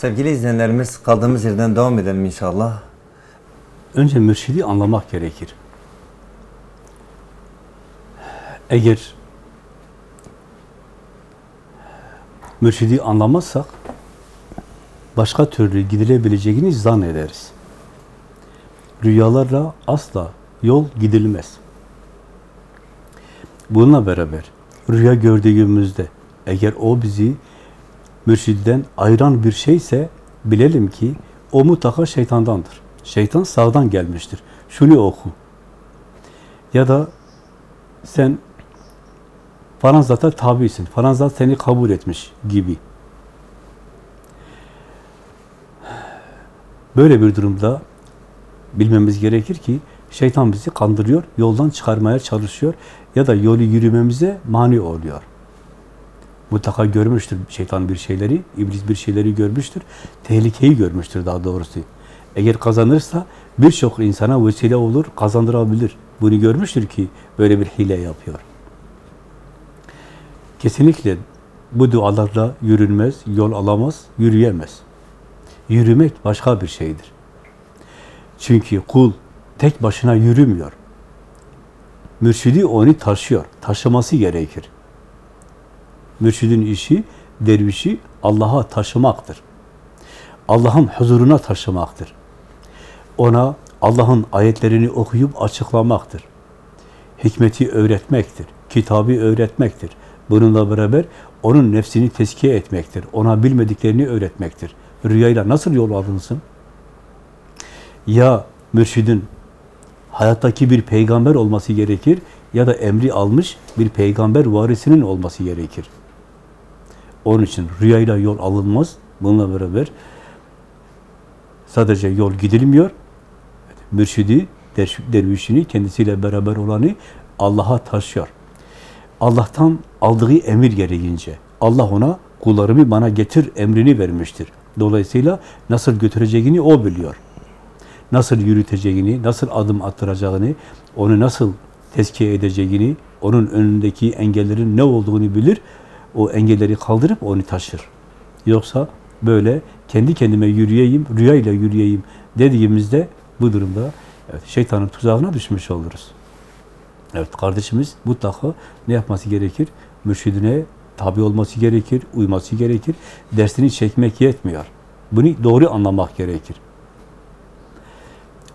Sevgili izleyenlerimiz kaldığımız yerden devam edelim inşallah. Önce mürşidi anlamak gerekir. Eğer mürşidi anlamazsak başka türlü gidilebileceğini zannederiz. Rüyalarla asla yol gidilmez. Bununla beraber rüya gördüğümüzde eğer o bizi mürşidden ayıran bir şeyse bilelim ki o mutlaka şeytandandır. Şeytan sağdan gelmiştir. Şunu oku. Ya da sen falan zata tabisin. Falan zat seni kabul etmiş gibi. Böyle bir durumda bilmemiz gerekir ki şeytan bizi kandırıyor, yoldan çıkarmaya çalışıyor ya da yolu yürümemize mani oluyor. Mutlaka görmüştür şeytan bir şeyleri, iblis bir şeyleri görmüştür, tehlikeyi görmüştür daha doğrusu. Eğer kazanırsa birçok insana vesile olur, kazandırabilir. Bunu görmüştür ki böyle bir hile yapıyor. Kesinlikle bu dualarla yürünmez, yol alamaz, yürüyemez. Yürümek başka bir şeydir. Çünkü kul tek başına yürümüyor. Mürşidi onu taşıyor, taşıması gerekir. Mürşidin işi, dervişi Allah'a taşımaktır. Allah'ın huzuruna taşımaktır. Ona Allah'ın ayetlerini okuyup açıklamaktır. Hikmeti öğretmektir. Kitabı öğretmektir. Bununla beraber onun nefsini tezkiye etmektir. Ona bilmediklerini öğretmektir. Rüyayla nasıl yol alınsın? Ya mürşidin hayattaki bir peygamber olması gerekir ya da emri almış bir peygamber varisinin olması gerekir. Onun için rüyayla yol alınmaz. Bununla beraber sadece yol gidilmiyor. Mürşidi, dervişini, kendisiyle beraber olanı Allah'a taşıyor. Allah'tan aldığı emir gereğince Allah ona kullarımı bana getir emrini vermiştir. Dolayısıyla nasıl götüreceğini o biliyor. Nasıl yürüteceğini, nasıl adım attıracağını, onu nasıl tezkiye edeceğini, onun önündeki engellerin ne olduğunu bilir. O engelleri kaldırıp onu taşır. Yoksa böyle kendi kendime yürüyeyim, rüyayla yürüyeyim dediğimizde bu durumda evet, şeytanın tuzağına düşmüş oluruz. Evet, kardeşimiz mutlaka ne yapması gerekir? Mürşidine tabi olması gerekir, uyması gerekir. Dersini çekmek yetmiyor. Bunu doğru anlamak gerekir.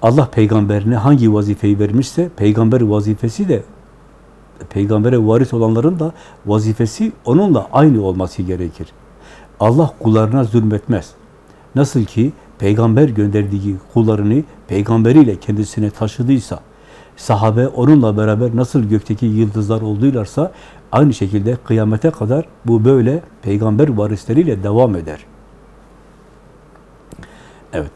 Allah peygamberine hangi vazifeyi vermişse, peygamber vazifesi de peygambere varis olanların da vazifesi onunla aynı olması gerekir. Allah kullarına zulmetmez. Nasıl ki peygamber gönderdiği kullarını peygamberiyle kendisine taşıdıysa, sahabe onunla beraber nasıl gökteki yıldızlar olduylarsa, aynı şekilde kıyamete kadar bu böyle peygamber varisleriyle devam eder. Evet.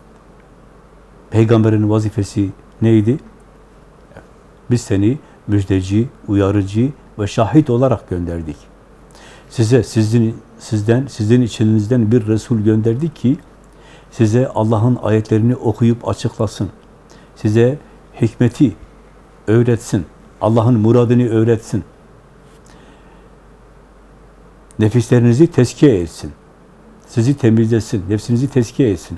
Peygamberin vazifesi neydi? Biz seni müjdeci, uyarıcı ve şahit olarak gönderdik. Size, sizin, sizden, sizin içinizden bir Resul gönderdik ki, size Allah'ın ayetlerini okuyup açıklasın. Size hikmeti öğretsin. Allah'ın muradını öğretsin. Nefislerinizi tezkiye etsin. Sizi temizlesin. Nefsinizi tezkiye etsin.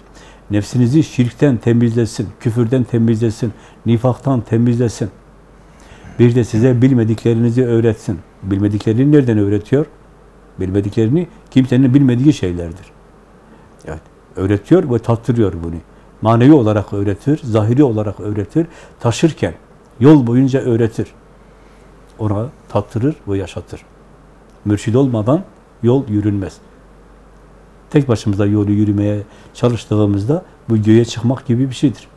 Nefsinizi şirkten temizlesin. Küfürden temizlesin. Nifaktan temizlesin. Bir de size bilmediklerinizi öğretsin. Bilmediklerini nereden öğretiyor? Bilmediklerini kimsenin bilmediği şeylerdir. Evet. Öğretiyor ve tattırıyor bunu. Manevi olarak öğretir, zahiri olarak öğretir. Taşırken yol boyunca öğretir. Ona tattırır ve yaşatır. Mürşid olmadan yol yürünmez. Tek başımıza yolu yürümeye çalıştığımızda bu göğe çıkmak gibi bir şeydir.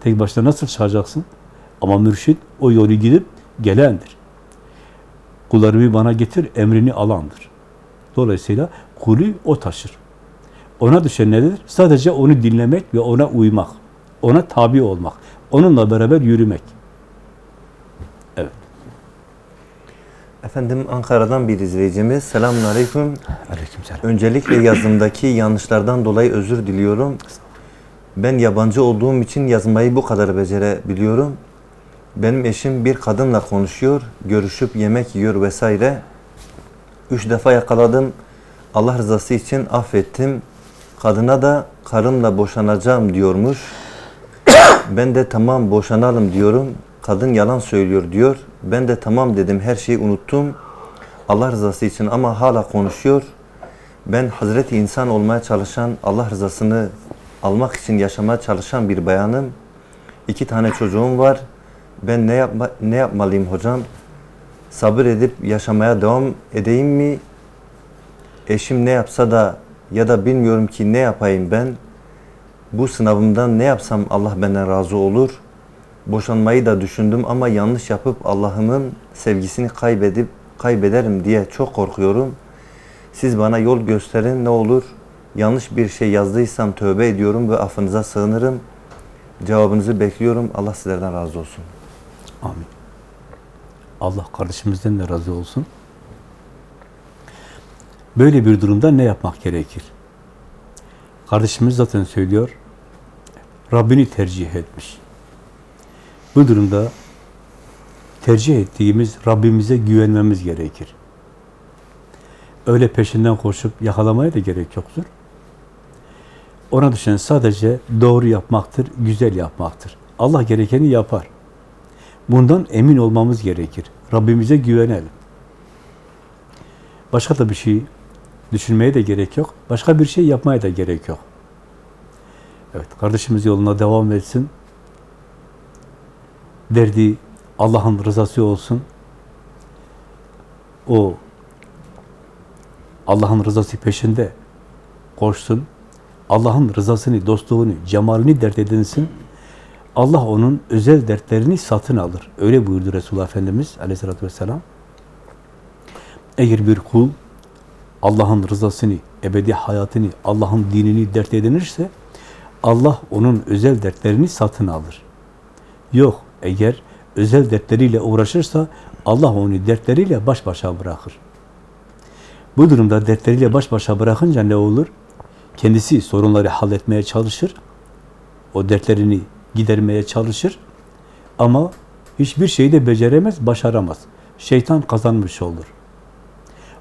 Tek başına nasıl çıkacaksın? Ama mürşid o yolu gidip gelendir. Kullarımı bana getir, emrini alandır. Dolayısıyla kulü o taşır. Ona düşen nedir? Sadece onu dinlemek ve ona uymak. Ona tabi olmak. Onunla beraber yürümek. Evet. Efendim Ankara'dan bir izleyicimiz. Selamun Aleyküm. Aleykümselam. Öncelikle yazımdaki yanlışlardan dolayı özür diliyorum. Ben yabancı olduğum için yazmayı bu kadar becerebiliyorum. Benim eşim bir kadınla konuşuyor, görüşüp yemek yiyor vesaire. Üç defa yakaladım. Allah rızası için affettim. Kadına da karımla boşanacağım diyormuş. Ben de tamam boşanalım diyorum. Kadın yalan söylüyor diyor. Ben de tamam dedim her şeyi unuttum. Allah rızası için ama hala konuşuyor. Ben Hazreti insan olmaya çalışan, Allah rızasını almak için yaşamaya çalışan bir bayanım. İki tane çocuğum var. Ben ne yapma, ne yapmalıyım hocam? Sabır edip yaşamaya devam edeyim mi? Eşim ne yapsa da ya da bilmiyorum ki ne yapayım ben. Bu sınavımdan ne yapsam Allah benden razı olur. Boşanmayı da düşündüm ama yanlış yapıp Allah'ımın sevgisini kaybedip kaybederim diye çok korkuyorum. Siz bana yol gösterin ne olur. Yanlış bir şey yazdıysam tövbe ediyorum ve affınıza sığınırım. Cevabınızı bekliyorum. Allah sizlerden razı olsun. Amin. Allah kardeşimizden de razı olsun. Böyle bir durumda ne yapmak gerekir? Kardeşimiz zaten söylüyor, Rabbini tercih etmiş. Bu durumda tercih ettiğimiz Rabbimize güvenmemiz gerekir. Öyle peşinden koşup yakalamaya da gerek yoktur. Ona düşen sadece doğru yapmaktır, güzel yapmaktır. Allah gerekeni yapar. Bundan emin olmamız gerekir. Rabbimize güvenelim. Başka da bir şey düşünmeye de gerek yok. Başka bir şey yapmaya da gerek yok. Evet, kardeşimiz yoluna devam etsin. Derdi Allah'ın rızası olsun. O Allah'ın rızası peşinde koşsun. Allah'ın rızasını, dostluğunu, cemalini dert edinsin. Allah onun özel dertlerini satın alır. Öyle buyurdu Resulullah Efendimiz aleyhissalatü vesselam. Eğer bir kul Allah'ın rızasını, ebedi hayatını, Allah'ın dinini dert edinirse Allah onun özel dertlerini satın alır. Yok, eğer özel dertleriyle uğraşırsa Allah onu dertleriyle baş başa bırakır. Bu durumda dertleriyle baş başa bırakınca ne olur? Kendisi sorunları halletmeye çalışır. O dertlerini gidermeye çalışır. Ama hiçbir şeyi de beceremez, başaramaz. Şeytan kazanmış olur.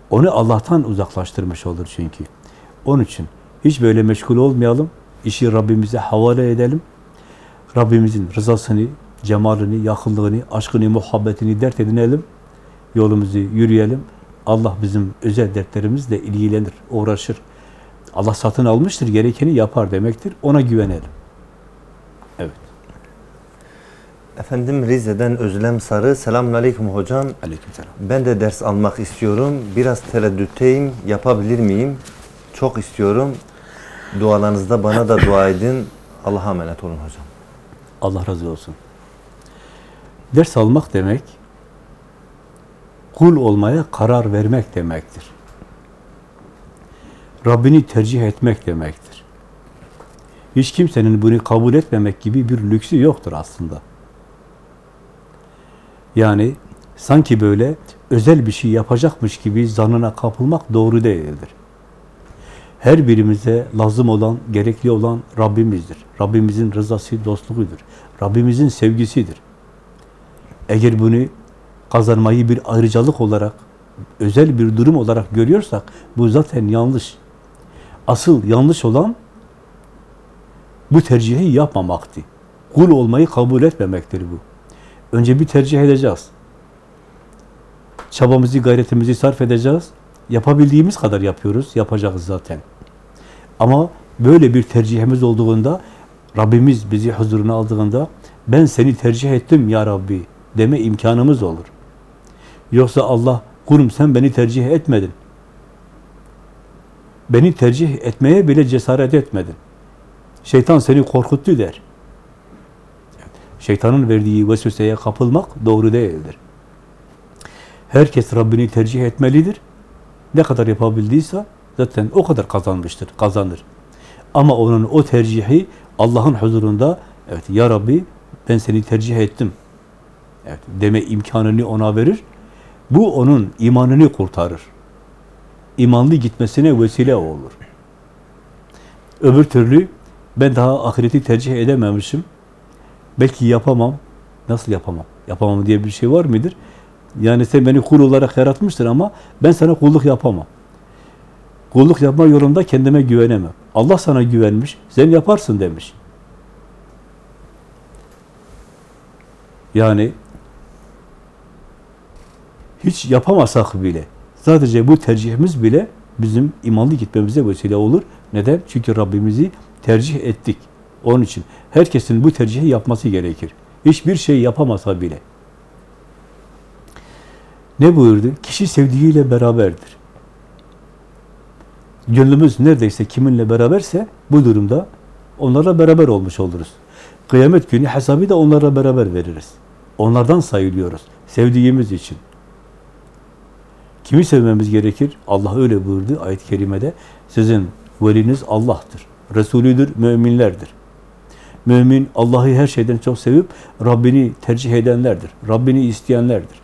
Onu Allah'tan uzaklaştırmış olur çünkü. Onun için hiç böyle meşgul olmayalım. İşi Rabbimize havale edelim. Rabbimizin rızasını, cemalini, yakınlığını, aşkını, muhabbetini dert edinelim. Yolumuzu yürüyelim. Allah bizim özel dertlerimizle ilgilenir, uğraşır. Allah satın almıştır, gerekeni yapar demektir. Ona güvenelim. Evet. Efendim Rize'den Özlem Sarı. Selamun Aleyküm hocam. Aleykümselam. Ben de ders almak istiyorum. Biraz tereddütteyim. Yapabilir miyim? Çok istiyorum. Dualarınızda bana da dua edin. Allah'a emanet olun hocam. Allah razı olsun. Ders almak demek, kul olmaya karar vermek demektir. Rabbini tercih etmek demektir. Hiç kimsenin bunu kabul etmemek gibi bir lüksü yoktur aslında. Yani sanki böyle özel bir şey yapacakmış gibi zanına kapılmak doğru değildir. Her birimize lazım olan, gerekli olan Rabbimizdir. Rabbimizin rızası, dostluğudur. Rabbimizin sevgisidir. Eğer bunu kazanmayı bir ayrıcalık olarak, özel bir durum olarak görüyorsak, bu zaten yanlış. Asıl yanlış olan bu tercihi yapmamaktı. Kul olmayı kabul etmemektir bu. Önce bir tercih edeceğiz. Çabamızı, gayretimizi sarf edeceğiz. Yapabildiğimiz kadar yapıyoruz. Yapacağız zaten. Ama böyle bir tercihimiz olduğunda Rabbimiz bizi huzuruna aldığında ben seni tercih ettim ya Rabbi deme imkanımız olur. Yoksa Allah kurum sen beni tercih etmedin. Beni tercih etmeye bile cesaret etmedin. Şeytan seni korkuttu der. Şeytanın verdiği vesveseye kapılmak doğru değildir. Herkes Rabbini tercih etmelidir. Ne kadar yapabildiyse zaten o kadar kazanmıştır, kazanır. Ama onun o tercihi Allah'ın huzurunda evet ya Rabbi ben seni tercih ettim. Evet deme imkanını ona verir. Bu onun imanını kurtarır. İmanlı gitmesine vesile olur. Öbür türlü ben daha ahireti tercih edememişim. Belki yapamam. Nasıl yapamam? Yapamam diye bir şey var mıdır? Yani sen beni kul olarak yaratmıştır ama ben sana kulluk yapamam. Kulluk yapma yolunda kendime güvenemem. Allah sana güvenmiş, sen yaparsın demiş. Yani hiç yapamasak bile, sadece bu tercihimiz bile bizim imanlı gitmemize vesile olur. Neden? Çünkü Rabbimizi tercih ettik. Onun için herkesin bu tercihi yapması gerekir. Hiçbir şey yapamasa bile. Ne buyurdu? Kişi sevdiğiyle beraberdir. Gönlümüz neredeyse kiminle beraberse bu durumda onlarla beraber olmuş oluruz. Kıyamet günü hesabı da onlarla beraber veririz. Onlardan sayılıyoruz. Sevdiğimiz için. Kimi sevmemiz gerekir? Allah öyle buyurdu ayet-i kerimede. Sizin veliniz Allah'tır. Resulüdür, müminlerdir. Mümin Allah'ı her şeyden çok sevip Rabbini tercih edenlerdir. Rabbini isteyenlerdir.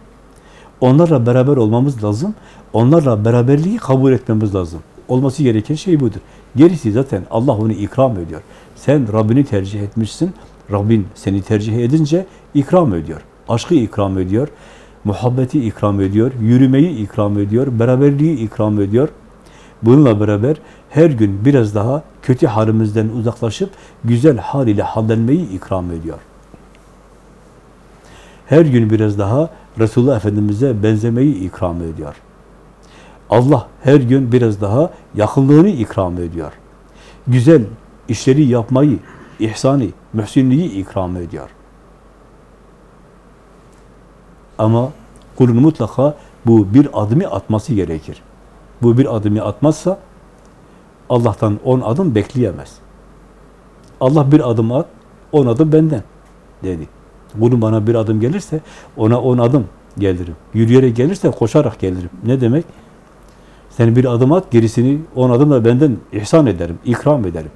Onlarla beraber olmamız lazım. Onlarla beraberliği kabul etmemiz lazım. Olması gereken şey budur. Gerisi zaten Allah onu ikram ediyor. Sen Rabbini tercih etmişsin. Rabbin seni tercih edince ikram ediyor. Aşkı ikram ediyor. Muhabbeti ikram ediyor. Yürümeyi ikram ediyor. Beraberliği ikram ediyor. Bununla beraber her gün biraz daha kötü halimizden uzaklaşıp güzel hal ile hallenmeyi ikram ediyor. Her gün biraz daha Resulullah Efendimiz'e benzemeyi ikram ediyor. Allah her gün biraz daha yakınlığını ikram ediyor. Güzel işleri yapmayı, ihsani, mühsinliği ikram ediyor. Ama kulun mutlaka bu bir adımı atması gerekir. Bu bir adımı atmazsa Allah'tan on adım bekleyemez. Allah bir adım at, on adım benden dedi. Kulun bana bir adım gelirse ona on adım gelirim. Yürüyerek gelirse koşarak gelirim. Ne demek? Sen bir adım at, gerisini on adım da benden ihsan ederim, ikram ederim.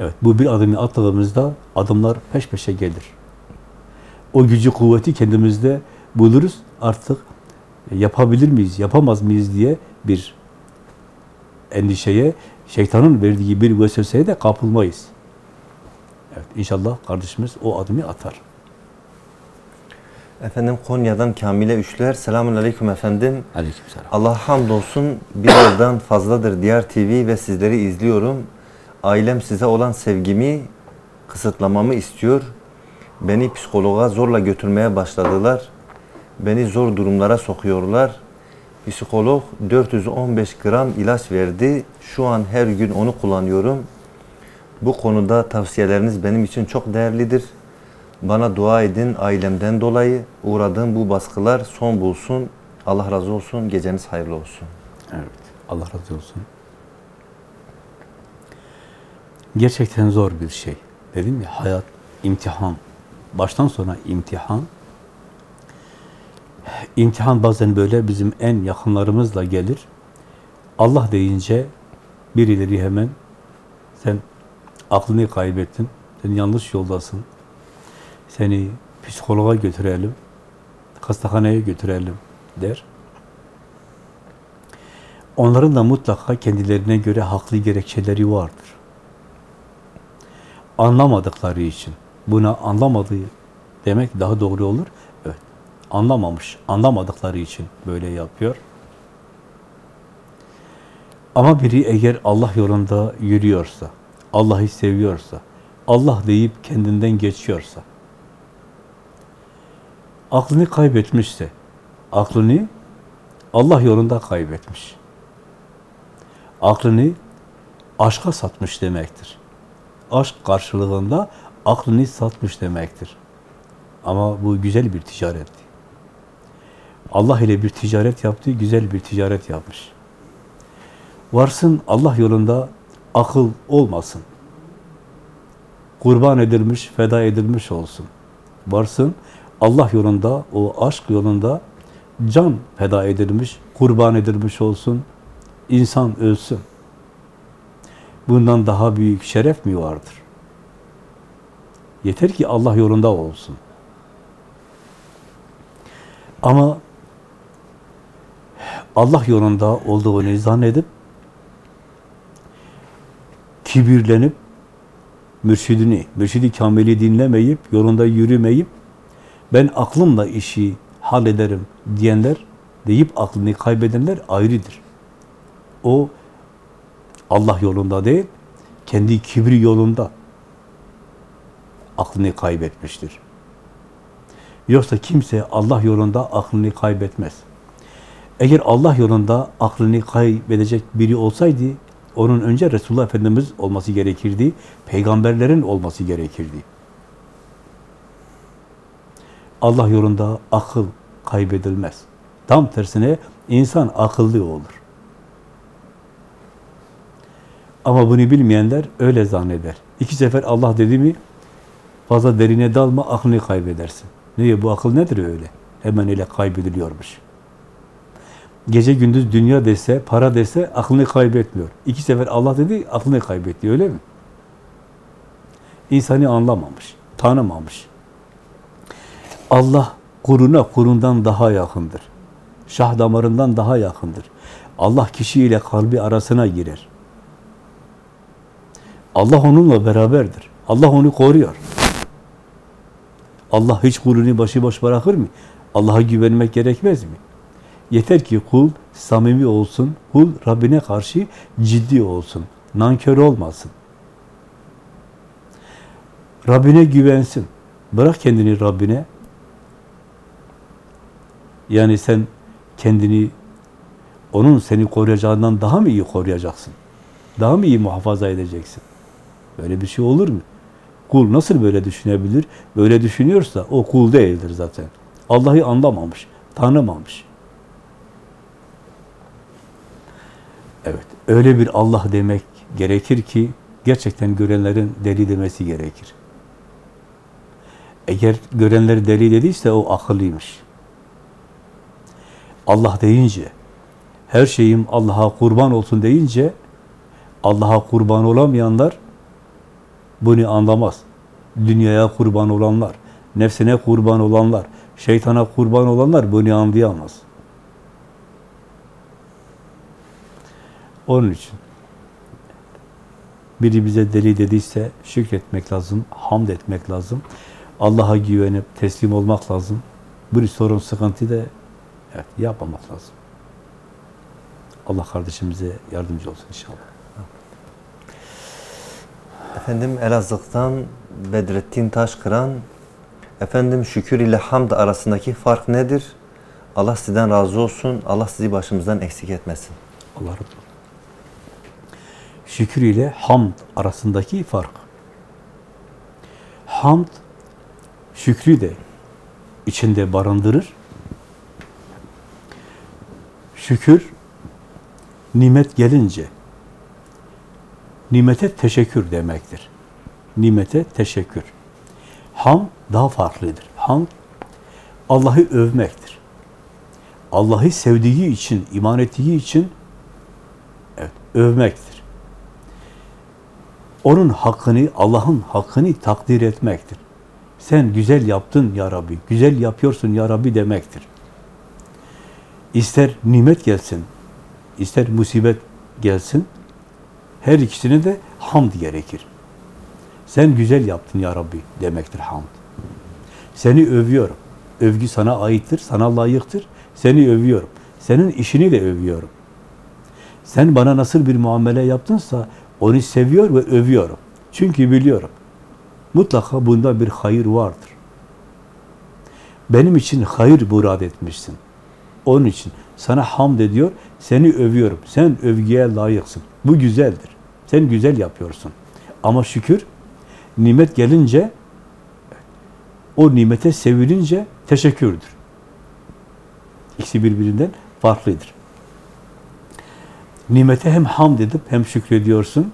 Evet, bu bir adımı attığımızda adımlar peş peşe gelir. O gücü, kuvveti kendimizde buluruz. Artık yapabilir miyiz, yapamaz mıyız diye bir endişeye, şeytanın verdiği bir vesveseye de kapılmayız. Evet, inşallah kardeşimiz o adımı atar. Efendim Konya'dan Kamile Üçler. Selamun Aleyküm efendim. Aleykümselam. Allah hamdolsun bir yıldan fazladır Diyar TV ve sizleri izliyorum. Ailem size olan sevgimi kısıtlamamı istiyor. Beni psikologa zorla götürmeye başladılar. Beni zor durumlara sokuyorlar. Psikolog 415 gram ilaç verdi. Şu an her gün onu kullanıyorum. Bu konuda tavsiyeleriniz benim için çok değerlidir. Bana dua edin ailemden dolayı uğradığım bu baskılar son bulsun. Allah razı olsun. Geceniz hayırlı olsun. Evet. Allah razı olsun. Gerçekten zor bir şey. Dedim ya hayat imtihan. Baştan sona imtihan. İmtihan bazen böyle bizim en yakınlarımızla gelir. Allah deyince birileri hemen sen aklını kaybettin, sen yanlış yoldasın, seni psikologa götürelim, hastahaneye götürelim der. Onların da mutlaka kendilerine göre haklı gerekçeleri vardır. Anlamadıkları için, buna anlamadığı demek daha doğru olur. Anlamamış, anlamadıkları için böyle yapıyor. Ama biri eğer Allah yolunda yürüyorsa, Allah'ı seviyorsa, Allah deyip kendinden geçiyorsa, aklını kaybetmişse, aklını Allah yolunda kaybetmiş. Aklını aşka satmış demektir. Aşk karşılığında aklını satmış demektir. Ama bu güzel bir ticaretti. Allah ile bir ticaret yaptı, güzel bir ticaret yapmış. Varsın Allah yolunda akıl olmasın. Kurban edilmiş, feda edilmiş olsun. Varsın Allah yolunda, o aşk yolunda can feda edilmiş, kurban edilmiş olsun. İnsan ölsün. Bundan daha büyük şeref mi vardır? Yeter ki Allah yolunda olsun. Ama Allah yolunda olduğunu zannedip kibirlenip mürşidini, mürşidi kamili dinlemeyip, yolunda yürümeyip ben aklımla işi hallederim diyenler deyip aklını kaybedenler ayrıdır. O Allah yolunda değil, kendi kibri yolunda aklını kaybetmiştir. Yoksa kimse Allah yolunda aklını kaybetmez. Eğer Allah yolunda aklını kaybedecek biri olsaydı, onun önce Resulullah Efendimiz olması gerekirdi, peygamberlerin olması gerekirdi. Allah yolunda akıl kaybedilmez. Tam tersine insan akıllı olur. Ama bunu bilmeyenler öyle zanneder. İki sefer Allah dedi mi fazla derine dalma aklını kaybedersin. Niye bu akıl nedir öyle? Hemen öyle kaybediliyormuş. Gece gündüz dünya dese, para dese aklını kaybetmiyor. İki sefer Allah dedi aklını kaybetti öyle mi? İnsanı anlamamış, tanımamış. Allah kuruna kurundan daha yakındır. Şah damarından daha yakındır. Allah kişiyle kalbi arasına girer. Allah onunla beraberdir. Allah onu koruyor. Allah hiç kulunu başıboş bırakır mı? Allah'a güvenmek gerekmez mi? Yeter ki kul samimi olsun, kul Rabbine karşı ciddi olsun, nankör olmasın. Rabbine güvensin. Bırak kendini Rabbine. Yani sen kendini onun seni koruyacağından daha mı iyi koruyacaksın? Daha mı iyi muhafaza edeceksin? Böyle bir şey olur mu? Kul nasıl böyle düşünebilir? Böyle düşünüyorsa o kul değildir zaten. Allah'ı anlamamış, tanımamış. Evet, öyle bir Allah demek gerekir ki gerçekten görenlerin deli demesi gerekir. Eğer görenler deli dediyse o akıllıymış. Allah deyince, her şeyim Allah'a kurban olsun deyince, Allah'a kurban olamayanlar bunu anlamaz. Dünyaya kurban olanlar, nefsine kurban olanlar, şeytana kurban olanlar bunu anlayamaz. Onun için biri bize deli dediyse şükretmek lazım, hamd etmek lazım. Allah'a güvenip teslim olmak lazım. Bir sorun, sıkıntı da evet, yapmamak lazım. Allah kardeşimize yardımcı olsun inşallah. Efendim Elazığ'dan Bedrettin Taşkıran Efendim şükür ile hamd arasındaki fark nedir? Allah sizden razı olsun. Allah sizi başımızdan eksik etmesin. Allah razı olsun. Şükür ile hamd arasındaki fark. Hamd şükrü de içinde barındırır. Şükür nimet gelince nimete teşekkür demektir. Nimete teşekkür. Ham daha farklıdır. Ham Allah'ı övmektir. Allah'ı sevdiği için, iman ettiği için evet, övmektir. Onun hakkını, Allah'ın hakkını takdir etmektir. Sen güzel yaptın ya Rabbi, güzel yapıyorsun ya Rabbi demektir. İster nimet gelsin, ister musibet gelsin, her ikisine de hamd gerekir. Sen güzel yaptın ya Rabbi demektir hamd. Seni övüyorum. Övgü sana aittir, sana layıktır. Seni övüyorum. Senin işini de övüyorum. Sen bana nasıl bir muamele yaptınsa onu seviyor ve övüyorum. Çünkü biliyorum. Mutlaka bunda bir hayır vardır. Benim için hayır murad etmişsin. Onun için sana hamd ediyor, seni övüyorum. Sen övgüye layıksın. Bu güzeldir. Sen güzel yapıyorsun. Ama şükür, nimet gelince, o nimete sevilince teşekkürdür. İkisi birbirinden farklıdır. Nimete hem hamd edip hem şükrediyorsun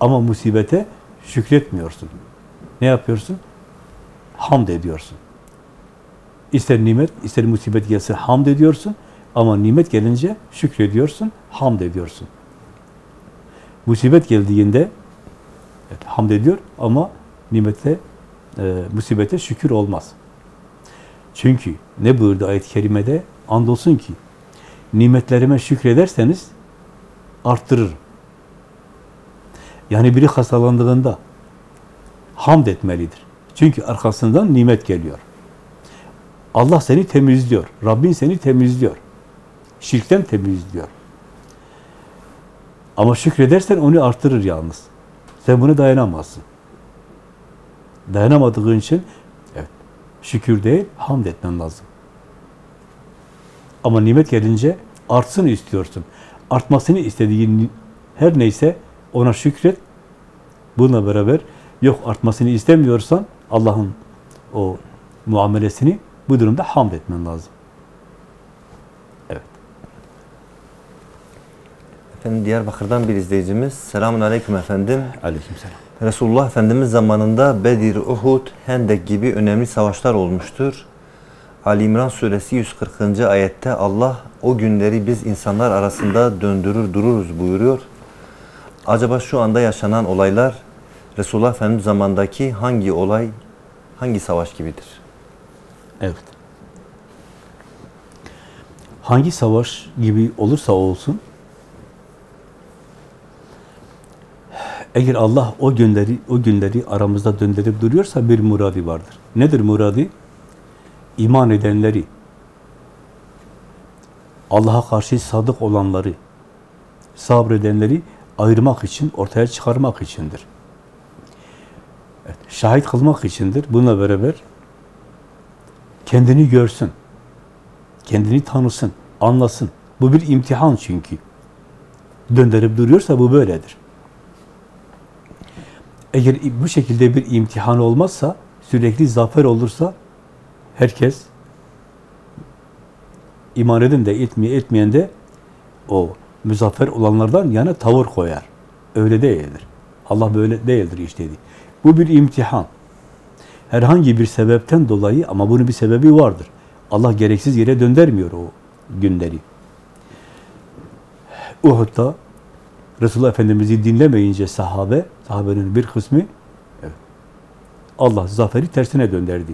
ama musibete şükretmiyorsun. Ne yapıyorsun? Hamd ediyorsun. İster nimet, ister musibet gelse hamd ediyorsun ama nimet gelince şükrediyorsun, hamd ediyorsun. Musibet geldiğinde evet, hamd ediyor ama nimete, e, musibete şükür olmaz. Çünkü ne buyurdu ayet-i kerimede? Andolsun ki nimetlerime şükrederseniz arttırırım. Yani biri hastalandığında hamd etmelidir. Çünkü arkasından nimet geliyor. Allah seni temizliyor. Rabbin seni temizliyor. Şirkten temizliyor. Ama şükredersen onu artırır yalnız. Sen bunu dayanamazsın. Dayanamadığın için evet, şükür değil, hamd etmen lazım. Ama nimet gelince artsın istiyorsun. Artmasını istediğin her neyse ona şükret. Bununla beraber yok artmasını istemiyorsan Allah'ın o muamelesini bu durumda hamd etmen lazım. Evet. Efendim Diyarbakır'dan bir izleyicimiz. Selamun Aleyküm efendim. Aleykümselam. Resulullah Efendimiz zamanında Bedir, Uhud, Hendek gibi önemli savaşlar olmuştur. Ali İmran suresi 140. ayette Allah o günleri biz insanlar arasında döndürür dururuz buyuruyor. Acaba şu anda yaşanan olaylar Resulullah Efendimiz zamandaki hangi olay, hangi savaş gibidir? Evet. Hangi savaş gibi olursa olsun eğer Allah o günleri o günleri aramızda döndürüp duruyorsa bir muradi vardır. Nedir muradi? İman edenleri, Allah'a karşı sadık olanları, sabredenleri ayırmak için, ortaya çıkarmak içindir. Evet, şahit kılmak içindir. Bununla beraber kendini görsün, kendini tanısın, anlasın. Bu bir imtihan çünkü. Döndürüp duruyorsa bu böyledir. Eğer bu şekilde bir imtihan olmazsa, sürekli zafer olursa, herkes iman eden de etmeye etmeyen de o müzaffer olanlardan yana tavır koyar. Öyle değildir. Allah böyle değildir işte. Bu bir imtihan. Herhangi bir sebepten dolayı ama bunun bir sebebi vardır. Allah gereksiz yere döndürmüyor o günleri. Uhud'da Resulullah Efendimiz'i dinlemeyince sahabe, sahabenin bir kısmı Allah zaferi tersine döndürdü.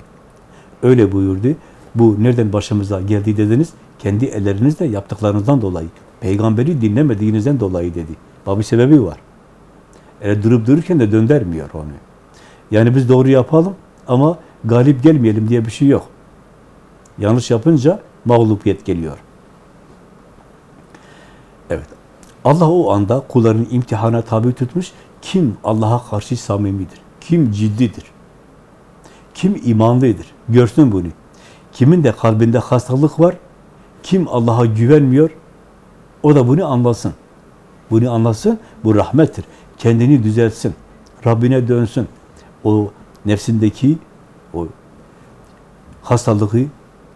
Öyle buyurdu. Bu nereden başımıza geldi dediniz? Kendi ellerinizle yaptıklarınızdan dolayı. Peygamberi dinlemediğinizden dolayı dedi. Bak bir sebebi var. Öyle durup dururken de döndürmüyor onu. Yani biz doğru yapalım ama galip gelmeyelim diye bir şey yok. Yanlış yapınca mağlubiyet geliyor. Evet. Allah o anda kullarını imtihana tabi tutmuş. Kim Allah'a karşı samimidir? Kim ciddidir? Kim imanlıdır? Görsün bunu. Kimin de kalbinde hastalık var, kim Allah'a güvenmiyor, o da bunu anlasın. Bunu anlasın, bu rahmettir. Kendini düzeltsin, Rabbine dönsün. O nefsindeki o hastalığı,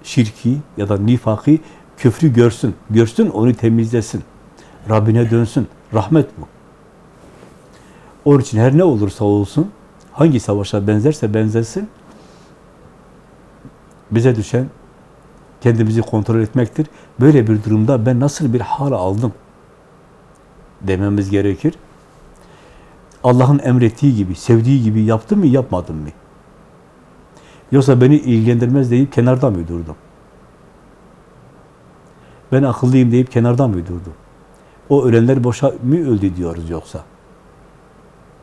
şirki ya da nifakı, küfrü görsün. Görsün, onu temizlesin. Rabbine dönsün. Rahmet bu. Onun için her ne olursa olsun, hangi savaşa benzerse benzesin, bize düşen kendimizi kontrol etmektir. Böyle bir durumda ben nasıl bir hal aldım dememiz gerekir. Allah'ın emrettiği gibi, sevdiği gibi yaptım mı, yapmadım mı? Yoksa beni ilgilendirmez deyip kenarda mı durdum? Ben akıllıyım deyip kenarda mı durdum? O ölenler boşa mı öldü diyoruz yoksa?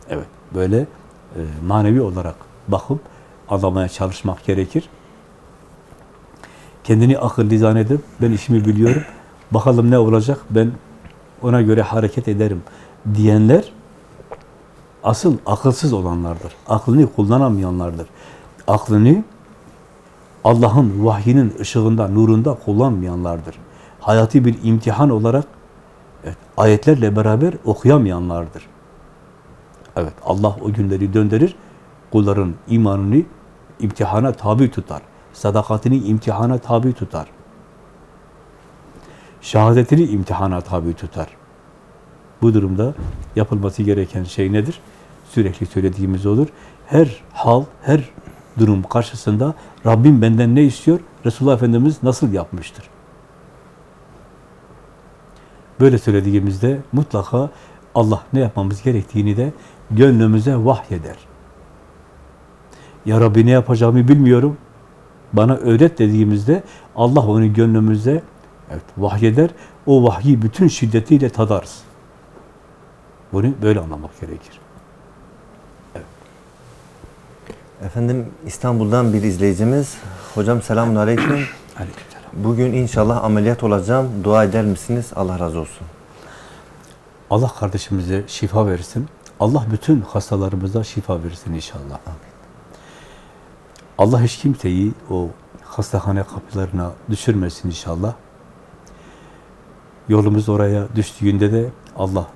Evet, böyle e, manevi olarak bakıp anlamaya çalışmak gerekir kendini akıllı zannedip ben işimi biliyorum, bakalım ne olacak, ben ona göre hareket ederim diyenler asıl akılsız olanlardır. Aklını kullanamayanlardır. Aklını Allah'ın vahyinin ışığında, nurunda kullanmayanlardır. Hayatı bir imtihan olarak evet, ayetlerle beraber okuyamayanlardır. Evet, Allah o günleri döndürür, kulların imanını imtihana tabi tutar sadakatini imtihana tabi tutar. Şehadetini imtihana tabi tutar. Bu durumda yapılması gereken şey nedir? Sürekli söylediğimiz olur. Her hal, her durum karşısında Rabbim benden ne istiyor? Resulullah Efendimiz nasıl yapmıştır? Böyle söylediğimizde mutlaka Allah ne yapmamız gerektiğini de gönlümüze vahyeder. Ya Rabbi ne yapacağımı bilmiyorum bana öğret dediğimizde Allah onu gönlümüze evet, vahyeder. O vahyi bütün şiddetiyle tadarız. Bunu böyle anlamak gerekir. Efendim İstanbul'dan bir izleyicimiz. Hocam selamun aleyküm. Aleykümselam. Bugün inşallah ameliyat olacağım. Dua eder misiniz? Allah razı olsun. Allah kardeşimize şifa versin. Allah bütün hastalarımıza şifa versin inşallah. Allah hiç kimseyi o hastahane kapılarına düşürmesin inşallah. Yolumuz oraya düştüğünde de Allah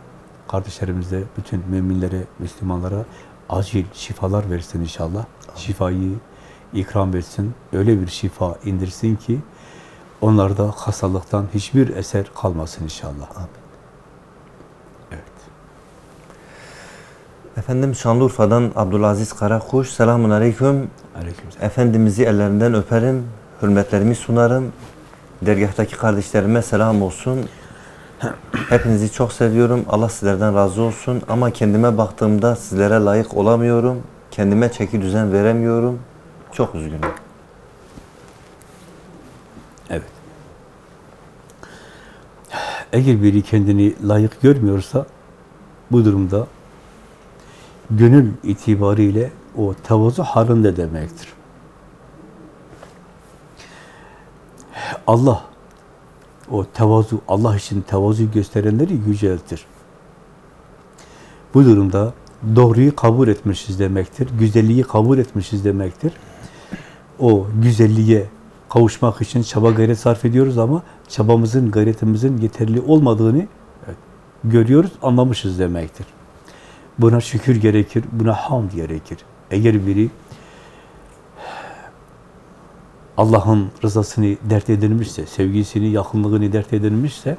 kardeşlerimize, bütün müminlere, Müslümanlara acil şifalar versin inşallah. Şifayı ikram etsin. Öyle bir şifa indirsin ki onlarda hastalıktan hiçbir eser kalmasın inşallah. Evet. Efendim Şanlıurfa'dan Abdülaziz Karakuş. Selamun Aleyküm. Aleykümselam. Efendimiz'i ellerinden öperim. Hürmetlerimi sunarım. Dergahtaki kardeşlerime selam olsun. Hepinizi çok seviyorum. Allah sizlerden razı olsun. Ama kendime baktığımda sizlere layık olamıyorum. Kendime çeki düzen veremiyorum. Çok üzgünüm. Evet. Eğer biri kendini layık görmüyorsa bu durumda gönül itibariyle o tevazu halinde demektir. Allah o tevazu, Allah için tevazu gösterenleri yüceltir. Bu durumda doğruyu kabul etmişiz demektir. Güzelliği kabul etmişiz demektir. O güzelliğe kavuşmak için çaba gayret sarf ediyoruz ama çabamızın, gayretimizin yeterli olmadığını görüyoruz, anlamışız demektir. Buna şükür gerekir, buna hamd gerekir. Eğer biri Allah'ın rızasını dert edinmişse, sevgisini, yakınlığını dert edinmişse,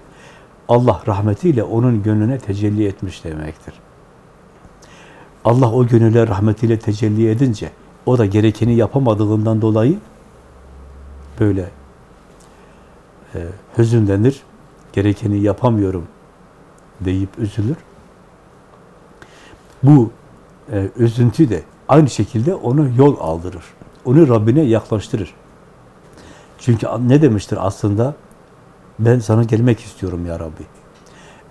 Allah rahmetiyle onun gönlüne tecelli etmiş demektir. Allah o gönüle rahmetiyle tecelli edince, o da gerekeni yapamadığından dolayı böyle e, hüzünlenir, gerekeni yapamıyorum deyip üzülür. Bu e, üzüntü de aynı şekilde onu yol aldırır. Onu Rabbine yaklaştırır. Çünkü ne demiştir aslında? Ben sana gelmek istiyorum ya Rabbi.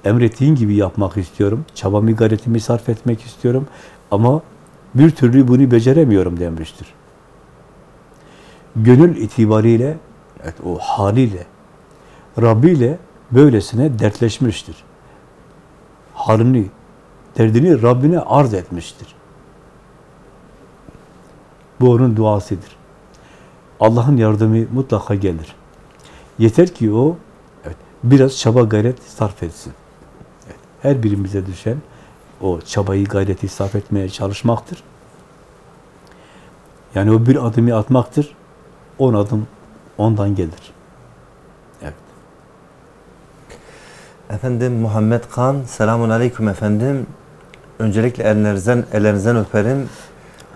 Emrettiğin gibi yapmak istiyorum. Çabamı, gayretimi sarf etmek istiyorum. Ama bir türlü bunu beceremiyorum demiştir. Gönül itibariyle, evet, o haliyle, Rabbi ile böylesine dertleşmiştir. Halini, derdini Rabbine arz etmiştir. Bu onun duasıdır. Allah'ın yardımı mutlaka gelir. Yeter ki o evet, biraz çaba gayret sarf etsin. Evet, her birimize düşen o çabayı gayreti sarf etmeye çalışmaktır. Yani o bir adımı atmaktır. On adım ondan gelir. Evet. Efendim Muhammed Kan, selamun aleyküm efendim. Öncelikle ellerinizden, ellerinizden öperim.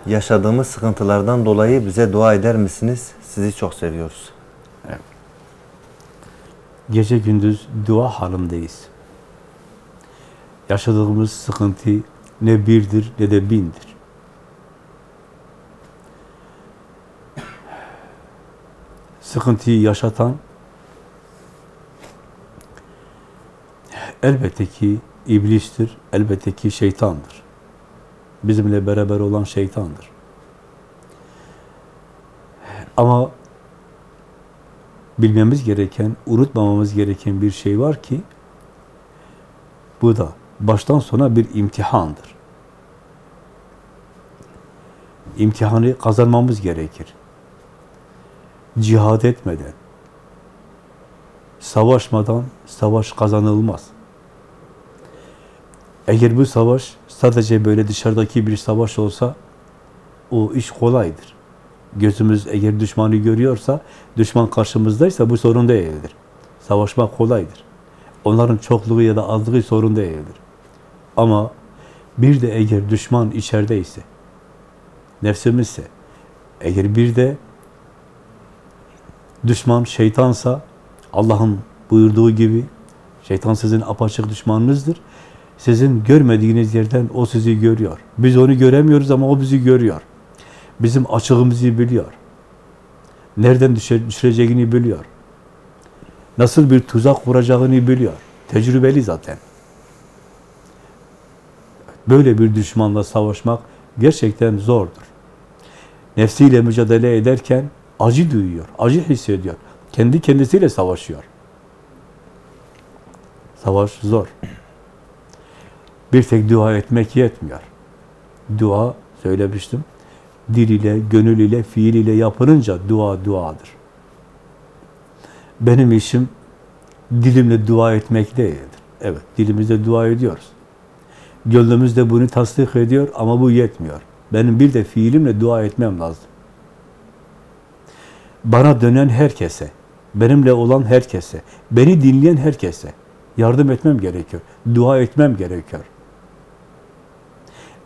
Yaşadığımız sıkıntılardan dolayı bize dua eder misiniz? Sizi çok seviyoruz. Gece gündüz dua halindeyiz. Yaşadığımız sıkıntı ne birdir ne de bindir. Sıkıntıyı yaşatan elbette ki iblistir, elbette ki şeytandır. Bizimle beraber olan şeytandır. Ama bilmemiz gereken, unutmamamız gereken bir şey var ki bu da baştan sona bir imtihandır. İmtihanı kazanmamız gerekir. Cihad etmeden, savaşmadan savaş kazanılmaz. Eğer bu savaş sadece böyle dışarıdaki bir savaş olsa o iş kolaydır. Gözümüz eğer düşmanı görüyorsa, düşman karşımızdaysa bu sorun değildir. Savaşmak kolaydır. Onların çokluğu ya da azlığı sorun değildir. Ama bir de eğer düşman içerideyse, nefsimizse, eğer bir de düşman şeytansa, Allah'ın buyurduğu gibi, şeytan sizin apaçık düşmanınızdır. Sizin görmediğiniz yerden o sizi görüyor. Biz onu göremiyoruz ama o bizi görüyor. Bizim açığımızı biliyor. Nereden düşe, düşüreceğini biliyor. Nasıl bir tuzak kuracağını biliyor. Tecrübeli zaten. Böyle bir düşmanla savaşmak gerçekten zordur. Nefsiyle mücadele ederken acı duyuyor, acı hissediyor. Kendi kendisiyle savaşıyor. Savaş zor. Bir tek dua etmek yetmiyor. Dua, söylemiştim, dil ile, gönül ile, fiil ile yapılınca dua duadır. Benim işim dilimle dua etmek değildir. Evet, dilimizde dua ediyoruz. Gönlümüz de bunu tasdik ediyor ama bu yetmiyor. Benim bir de fiilimle dua etmem lazım. Bana dönen herkese, benimle olan herkese, beni dinleyen herkese yardım etmem gerekiyor. Dua etmem gerekiyor.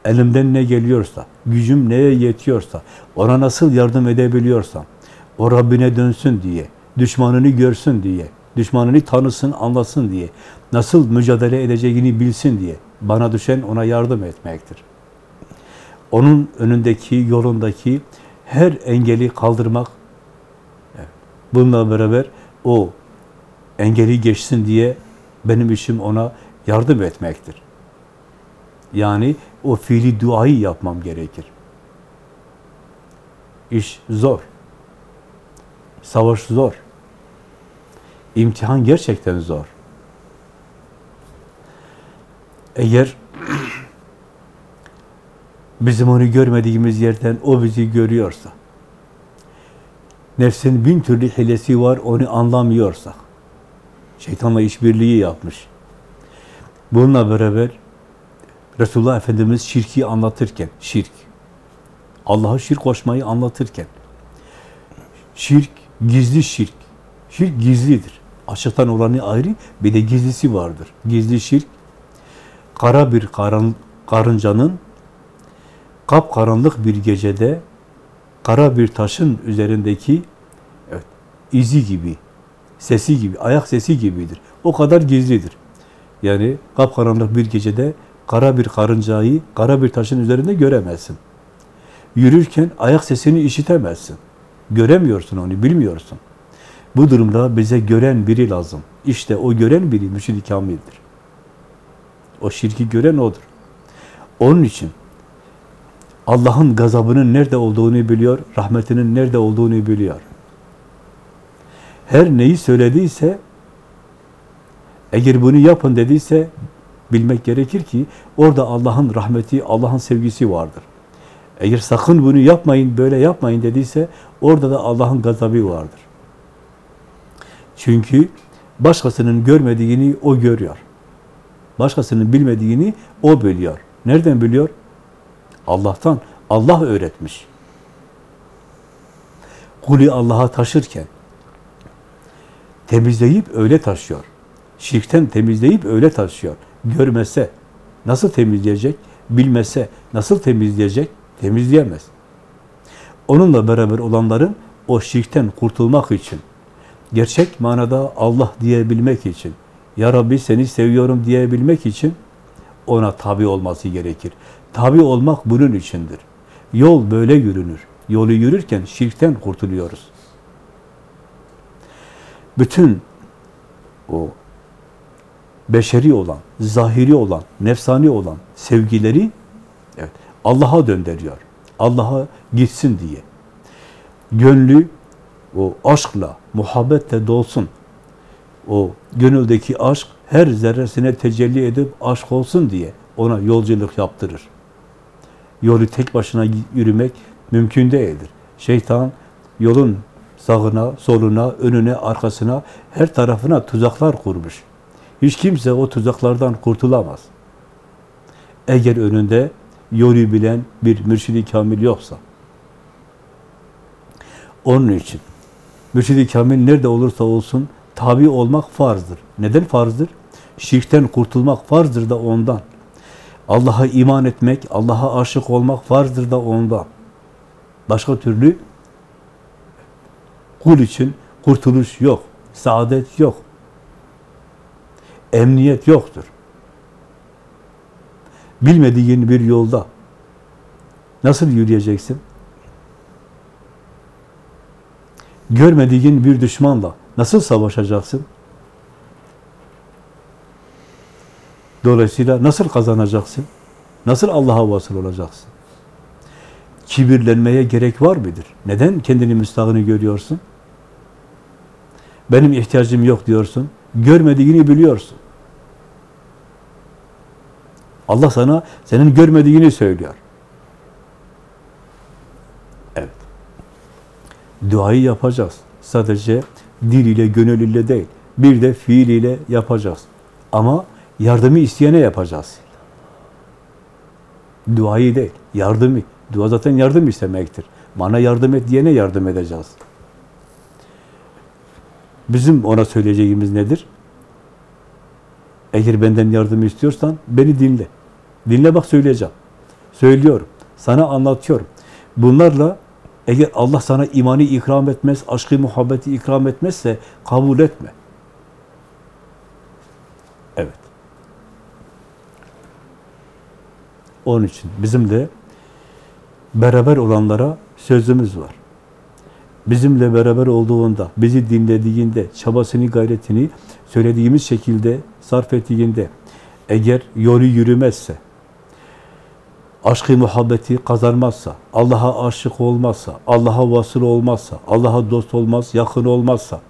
Elimden ne geliyorsa, gücüm neye yetiyorsa, ona nasıl yardım edebiliyorsam, o Rabbine dönsün diye, düşmanını görsün diye, düşmanını tanısın, anlasın diye, nasıl mücadele edeceğini bilsin diye, bana düşen ona yardım etmektir. Onun önündeki, yolundaki her engeli kaldırmak, bununla beraber o engeli geçsin diye benim işim ona yardım etmektir. Yani o fiili duayı yapmam gerekir. İş zor. Savaş zor. İmtihan gerçekten zor. Eğer bizim onu görmediğimiz yerden o bizi görüyorsa, nefsin bin türlü hilesi var, onu anlamıyorsak, şeytanla işbirliği yapmış. Bununla beraber Resulullah Efendimiz şirki anlatırken, şirk, Allah'a şirk koşmayı anlatırken, şirk, gizli şirk, şirk gizlidir. Açıktan olanı ayrı, bir de gizlisi vardır. Gizli şirk, kara bir karın, karıncanın kapkaranlık bir gecede kara bir taşın üzerindeki evet, izi gibi, sesi gibi, ayak sesi gibidir. O kadar gizlidir. Yani kapkaranlık bir gecede kara bir karıncayı kara bir taşın üzerinde göremezsin. Yürürken ayak sesini işitemezsin. Göremiyorsun onu, bilmiyorsun. Bu durumda bize gören biri lazım. İşte o gören biri mürşid-i kamildir. O şirki gören odur. Onun için Allah'ın gazabının nerede olduğunu biliyor, rahmetinin nerede olduğunu biliyor. Her neyi söylediyse, eğer bunu yapın dediyse, bilmek gerekir ki, orada Allah'ın rahmeti, Allah'ın sevgisi vardır. Eğer sakın bunu yapmayın, böyle yapmayın dediyse, orada da Allah'ın gazabı vardır. Çünkü başkasının görmediğini o görüyor. Başkasının bilmediğini o biliyor. Nereden biliyor? Allah'tan. Allah öğretmiş. Kulü Allah'a taşırken temizleyip öyle taşıyor. Şirkten temizleyip öyle taşıyor. Görmese nasıl temizleyecek? Bilmese nasıl temizleyecek? Temizleyemez. Onunla beraber olanların o şirkten kurtulmak için, gerçek manada Allah diyebilmek için, Ya Rabbi seni seviyorum diyebilmek için ona tabi olması gerekir. Tabi olmak bunun içindir. Yol böyle yürünür. Yolu yürürken şirkten kurtuluyoruz. Bütün o beşeri olan, zahiri olan, nefsani olan sevgileri evet, Allah'a döndürüyor. Allah'a gitsin diye. Gönlü o aşkla, muhabbetle dolsun. O gönüldeki aşk her zerresine tecelli edip aşk olsun diye ona yolculuk yaptırır. Yolu tek başına yürümek mümkün değildir. Şeytan yolun sağına, soluna, önüne, arkasına, her tarafına tuzaklar kurmuş. Hiç kimse o tuzaklardan kurtulamaz. Eğer önünde yolu bilen bir mürşidi kamil yoksa. Onun için mürşidi kamil nerede olursa olsun tabi olmak farzdır. Neden farzdır? Şirkten kurtulmak farzdır da ondan. Allah'a iman etmek, Allah'a aşık olmak farzdır da ondan. Başka türlü kul için kurtuluş yok, saadet yok, emniyet yoktur. Bilmediğin bir yolda nasıl yürüyeceksin? Görmediğin bir düşmanla nasıl savaşacaksın? Dolayısıyla nasıl kazanacaksın? Nasıl Allah'a vasıl olacaksın? Kibirlenmeye gerek var mıdır? Neden kendini müstahını görüyorsun? Benim ihtiyacım yok diyorsun. Görmediğini biliyorsun. Allah sana senin görmediğini söylüyor. Evet. Duayı yapacağız. Sadece dil ile, gönül ile değil. Bir de fiil ile yapacağız. Ama yardımı isteyene yapacağız. Duayı değil, yardımı. Dua zaten yardım istemektir. Bana yardım et diyene yardım edeceğiz. Bizim ona söyleyeceğimiz nedir? Eğer benden yardım istiyorsan beni dinle. Dinle bak söyleyeceğim. Söylüyorum. Sana anlatıyorum. Bunlarla eğer Allah sana imanı ikram etmez, aşkı muhabbeti ikram etmezse kabul etme. Evet. Onun için bizim de beraber olanlara sözümüz var. Bizimle beraber olduğunda, bizi dinlediğinde, çabasını, gayretini söylediğimiz şekilde sarf ettiğinde, eğer yolu yürümezse, aşkı muhabbeti kazanmazsa, Allah'a aşık olmazsa, Allah'a vasıl olmazsa, Allah'a dost olmaz, yakın olmazsa,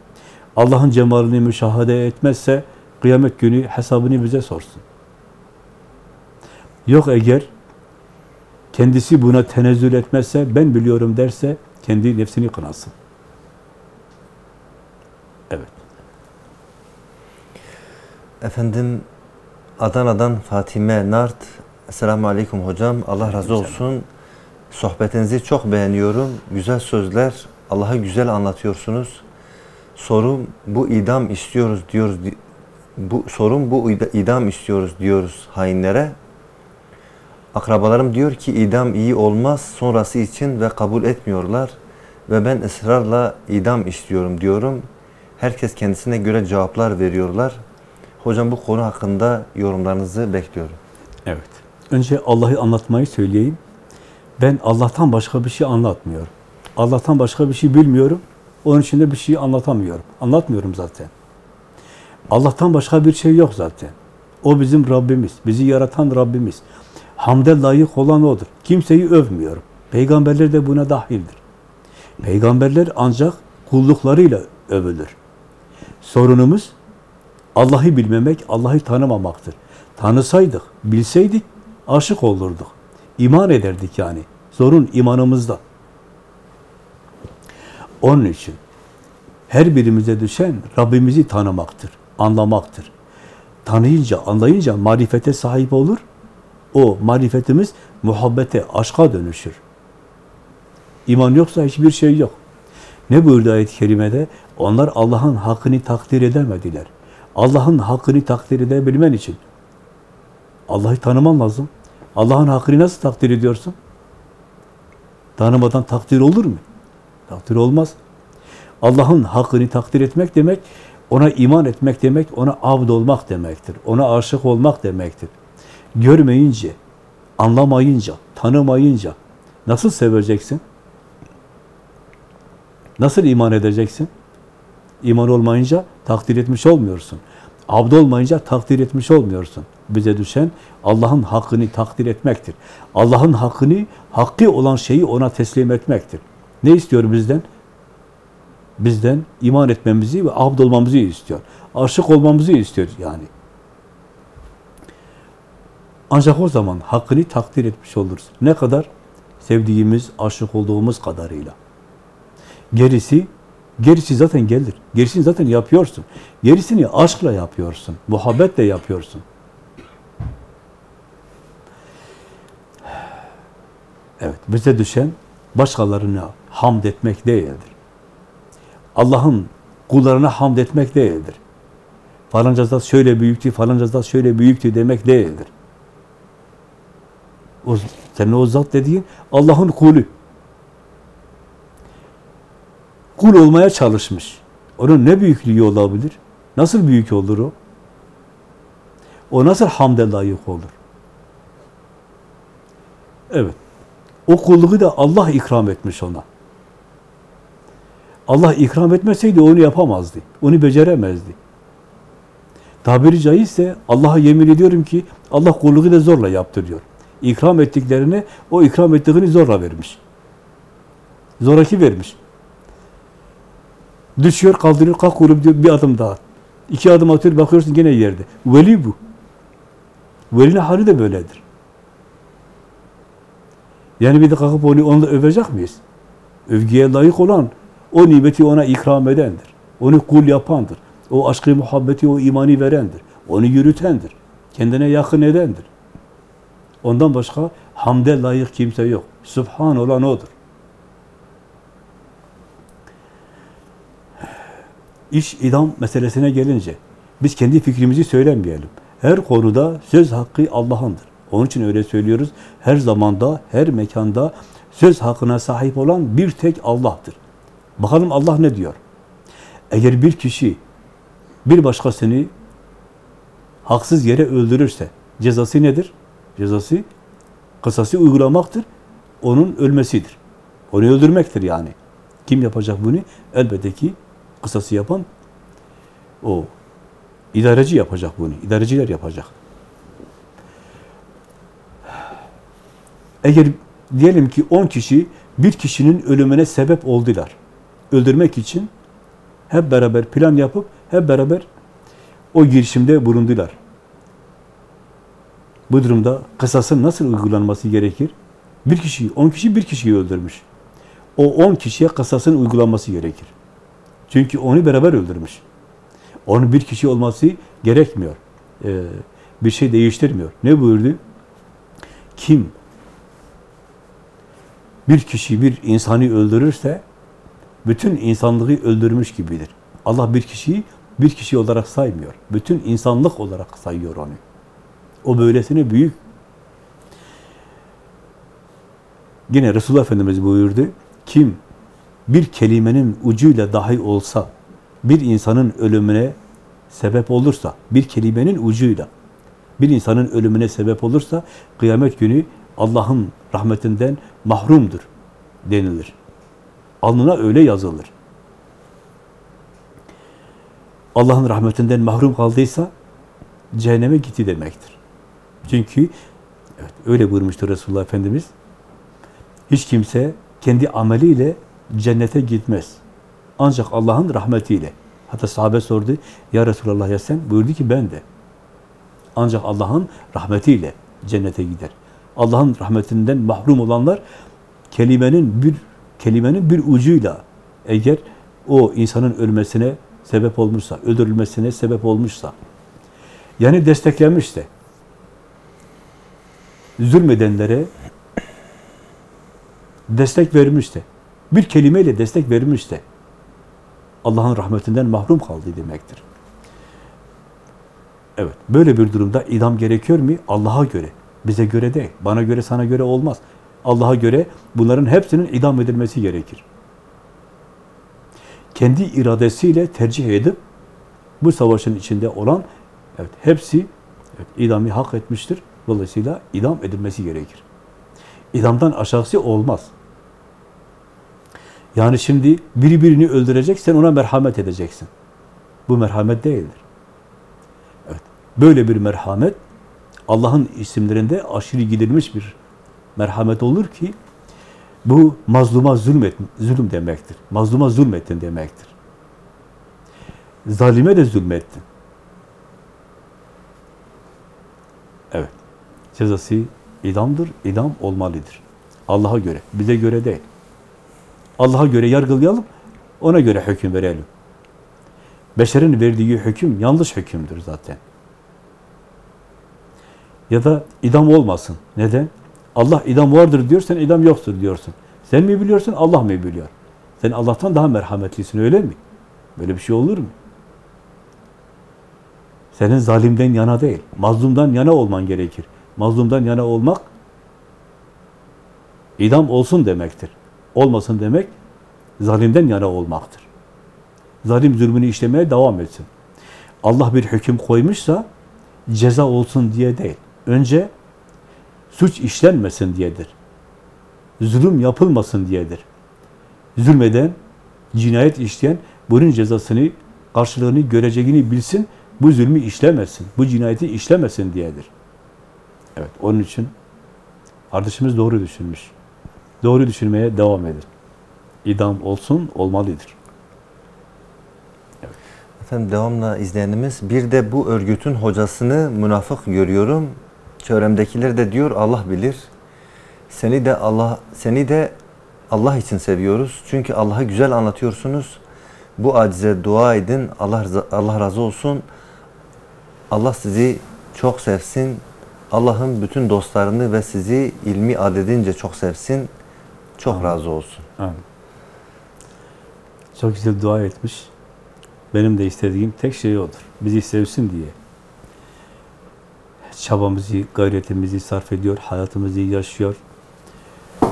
Allah'ın cemalini müşahede etmezse, kıyamet günü hesabını bize sorsun. Yok eğer kendisi buna tenezzül etmezse, ben biliyorum derse, kendi nefsini kınasın. Evet. Efendim Adana'dan Fatime Nart. Esselamu Aleyküm hocam. Allah razı olsun. Sohbetinizi çok beğeniyorum. Güzel sözler. Allah'ı güzel anlatıyorsunuz. Sorum bu idam istiyoruz diyoruz. Bu sorun bu ida- idam istiyoruz diyoruz hainlere. Akrabalarım diyor ki idam iyi olmaz sonrası için ve kabul etmiyorlar. Ve ben ısrarla idam istiyorum diyorum. Herkes kendisine göre cevaplar veriyorlar. Hocam bu konu hakkında yorumlarınızı bekliyorum. Evet. Önce Allah'ı anlatmayı söyleyeyim. Ben Allah'tan başka bir şey anlatmıyorum. Allah'tan başka bir şey bilmiyorum. Onun için de bir şey anlatamıyorum. Anlatmıyorum zaten. Allah'tan başka bir şey yok zaten. O bizim Rabbimiz. Bizi yaratan Rabbimiz. Hamde layık olan O'dur. Kimseyi övmüyorum. Peygamberler de buna dahildir. Peygamberler ancak kulluklarıyla övülür. Sorunumuz Allah'ı bilmemek, Allah'ı tanımamaktır. Tanısaydık, bilseydik aşık olurduk. İman ederdik yani. Sorun imanımızda. Onun için her birimize düşen Rabbimizi tanımaktır, anlamaktır. Tanıyınca, anlayınca marifete sahip olur. O marifetimiz muhabbete, aşka dönüşür. İman yoksa hiçbir şey yok. Ne buyurdu ayet-i kerimede? Onlar Allah'ın hakkını takdir edemediler. Allah'ın hakkını takdir edebilmen için Allah'ı tanıman lazım. Allah'ın hakkını nasıl takdir ediyorsun? Tanımadan takdir olur mu? Takdir olmaz. Allah'ın hakkını takdir etmek demek, ona iman etmek demek, ona abd olmak demektir. Ona aşık olmak demektir. Görmeyince, anlamayınca, tanımayınca nasıl seveceksin? Nasıl iman edeceksin? İman olmayınca takdir etmiş olmuyorsun. Abd olmayınca takdir etmiş olmuyorsun. Bize düşen Allah'ın hakkını takdir etmektir. Allah'ın hakkını, hakkı olan şeyi ona teslim etmektir. Ne istiyor bizden? Bizden iman etmemizi ve abd olmamızı istiyor. Aşık olmamızı istiyor yani. Ancak o zaman hakkını takdir etmiş oluruz. Ne kadar? Sevdiğimiz, aşık olduğumuz kadarıyla. Gerisi, gerisi zaten gelir. Gerisini zaten yapıyorsun. Gerisini aşkla yapıyorsun. Muhabbetle yapıyorsun. Evet, bize düşen başkalarına hamd etmek değildir. Allah'ın kullarına hamd etmek değildir. Falanca zat şöyle büyüktü, falanca zat şöyle büyüktü demek değildir. O, senin o zat dediğin Allah'ın kulü. Kul olmaya çalışmış. Onun ne büyüklüğü olabilir? Nasıl büyük olur o? O nasıl hamde layık olur? Evet. O kulluğu da Allah ikram etmiş ona. Allah ikram etmeseydi onu yapamazdı. Onu beceremezdi. Tabiri caizse Allah'a yemin ediyorum ki Allah kulluğu da zorla yaptırıyor. İkram ettiklerini o ikram ettiğini zorla vermiş. Zoraki vermiş. Düşüyor, kaldırıyor, kalk oğlum diyor, bir adım daha. İki adım atıyor, bakıyorsun gene yerde. Veli bu. Velinin hali de böyledir. Yani bir de kalkıp onu onunla övecek miyiz? Övgüye layık olan, o nimeti ona ikram edendir. Onu kul yapandır. O aşkı, muhabbeti, o imani verendir. Onu yürütendir. Kendine yakın edendir. Ondan başka hamde layık kimse yok. Sübhan olan O'dur. İş idam meselesine gelince biz kendi fikrimizi söylemeyelim. Her konuda söz hakkı Allah'ındır. Onun için öyle söylüyoruz. Her zamanda, her mekanda söz hakkına sahip olan bir tek Allah'tır. Bakalım Allah ne diyor? Eğer bir kişi bir başkasını haksız yere öldürürse cezası nedir? Cezası kısası uygulamaktır. Onun ölmesidir. Onu öldürmektir yani. Kim yapacak bunu? Elbette ki kısası yapan o idareci yapacak bunu. İdareciler yapacak. Eğer diyelim ki 10 kişi bir kişinin ölümüne sebep oldular. Öldürmek için hep beraber plan yapıp hep beraber o girişimde bulundular. Bu durumda kısasın nasıl uygulanması gerekir? Bir kişi, 10 kişi bir kişiyi öldürmüş. O 10 kişiye kısasın uygulanması gerekir. Çünkü onu beraber öldürmüş. Onun bir kişi olması gerekmiyor. Ee, bir şey değiştirmiyor. Ne buyurdu? Kim bir kişi bir insanı öldürürse bütün insanlığı öldürmüş gibidir. Allah bir kişiyi bir kişi olarak saymıyor. Bütün insanlık olarak sayıyor onu. O böylesine büyük. Yine Resulullah Efendimiz buyurdu. Kim bir kelimenin ucuyla dahi olsa bir insanın ölümüne sebep olursa, bir kelimenin ucuyla bir insanın ölümüne sebep olursa kıyamet günü Allah'ın rahmetinden mahrumdur denilir. Alnına öyle yazılır. Allah'ın rahmetinden mahrum kaldıysa cehenneme gitti demektir. Çünkü evet, öyle buyurmuştur Resulullah Efendimiz. Hiç kimse kendi ameliyle cennete gitmez. Ancak Allah'ın rahmetiyle. Hatta sahabe sordu, ya Resulallah ya sen? Buyurdu ki ben de. Ancak Allah'ın rahmetiyle cennete gider. Allah'ın rahmetinden mahrum olanlar kelimenin bir kelimenin bir ucuyla eğer o insanın ölmesine sebep olmuşsa, öldürülmesine sebep olmuşsa, yani desteklemişse, zulmedenlere destek vermişse, bir kelimeyle destek vermişse, Allah'ın rahmetinden mahrum kaldı demektir. Evet, böyle bir durumda idam gerekiyor mu? Allah'a göre, bize göre değil, bana göre, sana göre olmaz. Allah'a göre bunların hepsinin idam edilmesi gerekir. Kendi iradesiyle tercih edip bu savaşın içinde olan evet hepsi evet, idamı hak etmiştir. Dolayısıyla idam edilmesi gerekir. İdamdan aşağısı olmaz. Yani şimdi biri birini öldürecek, sen ona merhamet edeceksin. Bu merhamet değildir. Evet. Böyle bir merhamet Allah'ın isimlerinde aşırı gidilmiş bir merhamet olur ki bu mazluma zulmet, zulüm demektir. Mazluma zulmettin demektir. Zalime de zulmettin. Evet. Cezası idamdır, idam olmalıdır. Allah'a göre, bize göre değil. Allah'a göre yargılayalım, ona göre hüküm verelim. Beşerin verdiği hüküm yanlış hükümdür zaten. Ya da idam olmasın. Neden? Allah idam vardır diyor, sen idam yoktur diyorsun. Sen mi biliyorsun, Allah mı biliyor? Sen Allah'tan daha merhametlisin, öyle mi? Böyle bir şey olur mu? Senin zalimden yana değil, mazlumdan yana olman gerekir. Mazlumdan yana olmak, idam olsun demektir. Olmasın demek, zalimden yana olmaktır. Zalim zulmünü işlemeye devam etsin. Allah bir hüküm koymuşsa, ceza olsun diye değil. Önce suç işlenmesin diyedir. Zulüm yapılmasın diyedir. Zulmeden, cinayet işleyen bunun cezasını, karşılığını göreceğini bilsin, bu zulmü işlemesin, bu cinayeti işlemesin diyedir. Evet, onun için kardeşimiz doğru düşünmüş. Doğru düşünmeye devam edin. İdam olsun, olmalıdır. Efendim devamla izleyenimiz bir de bu örgütün hocasını münafık görüyorum. Çevremdekiler de diyor Allah bilir. Seni de Allah seni de Allah için seviyoruz. Çünkü Allah'ı güzel anlatıyorsunuz. Bu acize dua edin. Allah Allah razı olsun. Allah sizi çok sevsin. Allah'ın bütün dostlarını ve sizi ilmi adedince çok sevsin. Çok razı olsun. Amin. Çok güzel dua etmiş. Benim de istediğim tek şey odur. Bizi sevsin diye. Çabamızı, gayretimizi sarf ediyor, hayatımızı yaşıyor.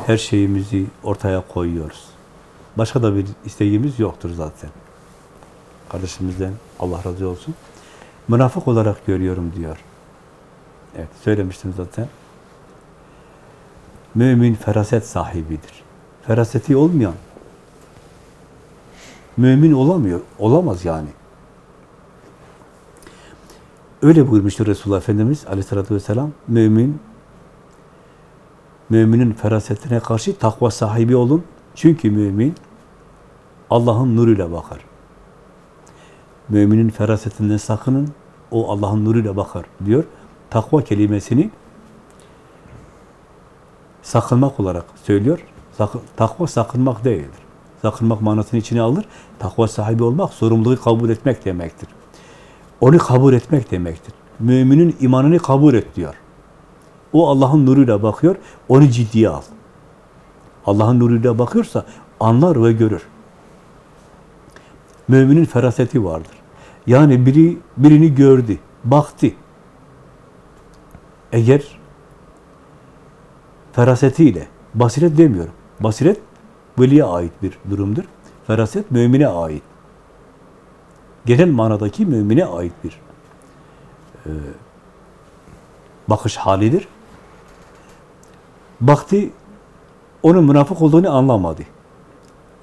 Her şeyimizi ortaya koyuyoruz. Başka da bir isteğimiz yoktur zaten. Kardeşimizden Allah razı olsun. Münafık olarak görüyorum diyor. Evet, söylemiştim zaten. Mümin feraset sahibidir. Feraseti olmayan mümin olamıyor. Olamaz yani. Öyle buyurmuştur Resulullah Efendimiz aleyhissalatü vesselam. Mümin, müminin ferasetine karşı takva sahibi olun. Çünkü mümin Allah'ın nuruyla bakar. Müminin ferasetinden sakının. O Allah'ın nuruyla bakar diyor. Takva kelimesini sakınmak olarak söylüyor. Takva sakınmak değildir. Sakınmak manasını içine alır. Takva sahibi olmak, sorumluluğu kabul etmek demektir. Onu kabul etmek demektir. Müminin imanını kabul et diyor. O Allah'ın nuruyla bakıyor, onu ciddiye al. Allah'ın nuruyla bakıyorsa anlar ve görür. Müminin feraseti vardır. Yani biri birini gördü, baktı. Eğer ferasetiyle, basiret demiyorum. Basiret veliye ait bir durumdur. Feraset mümine ait. Genel manadaki mümine ait bir e, bakış halidir. Baktı, onun münafık olduğunu anlamadı.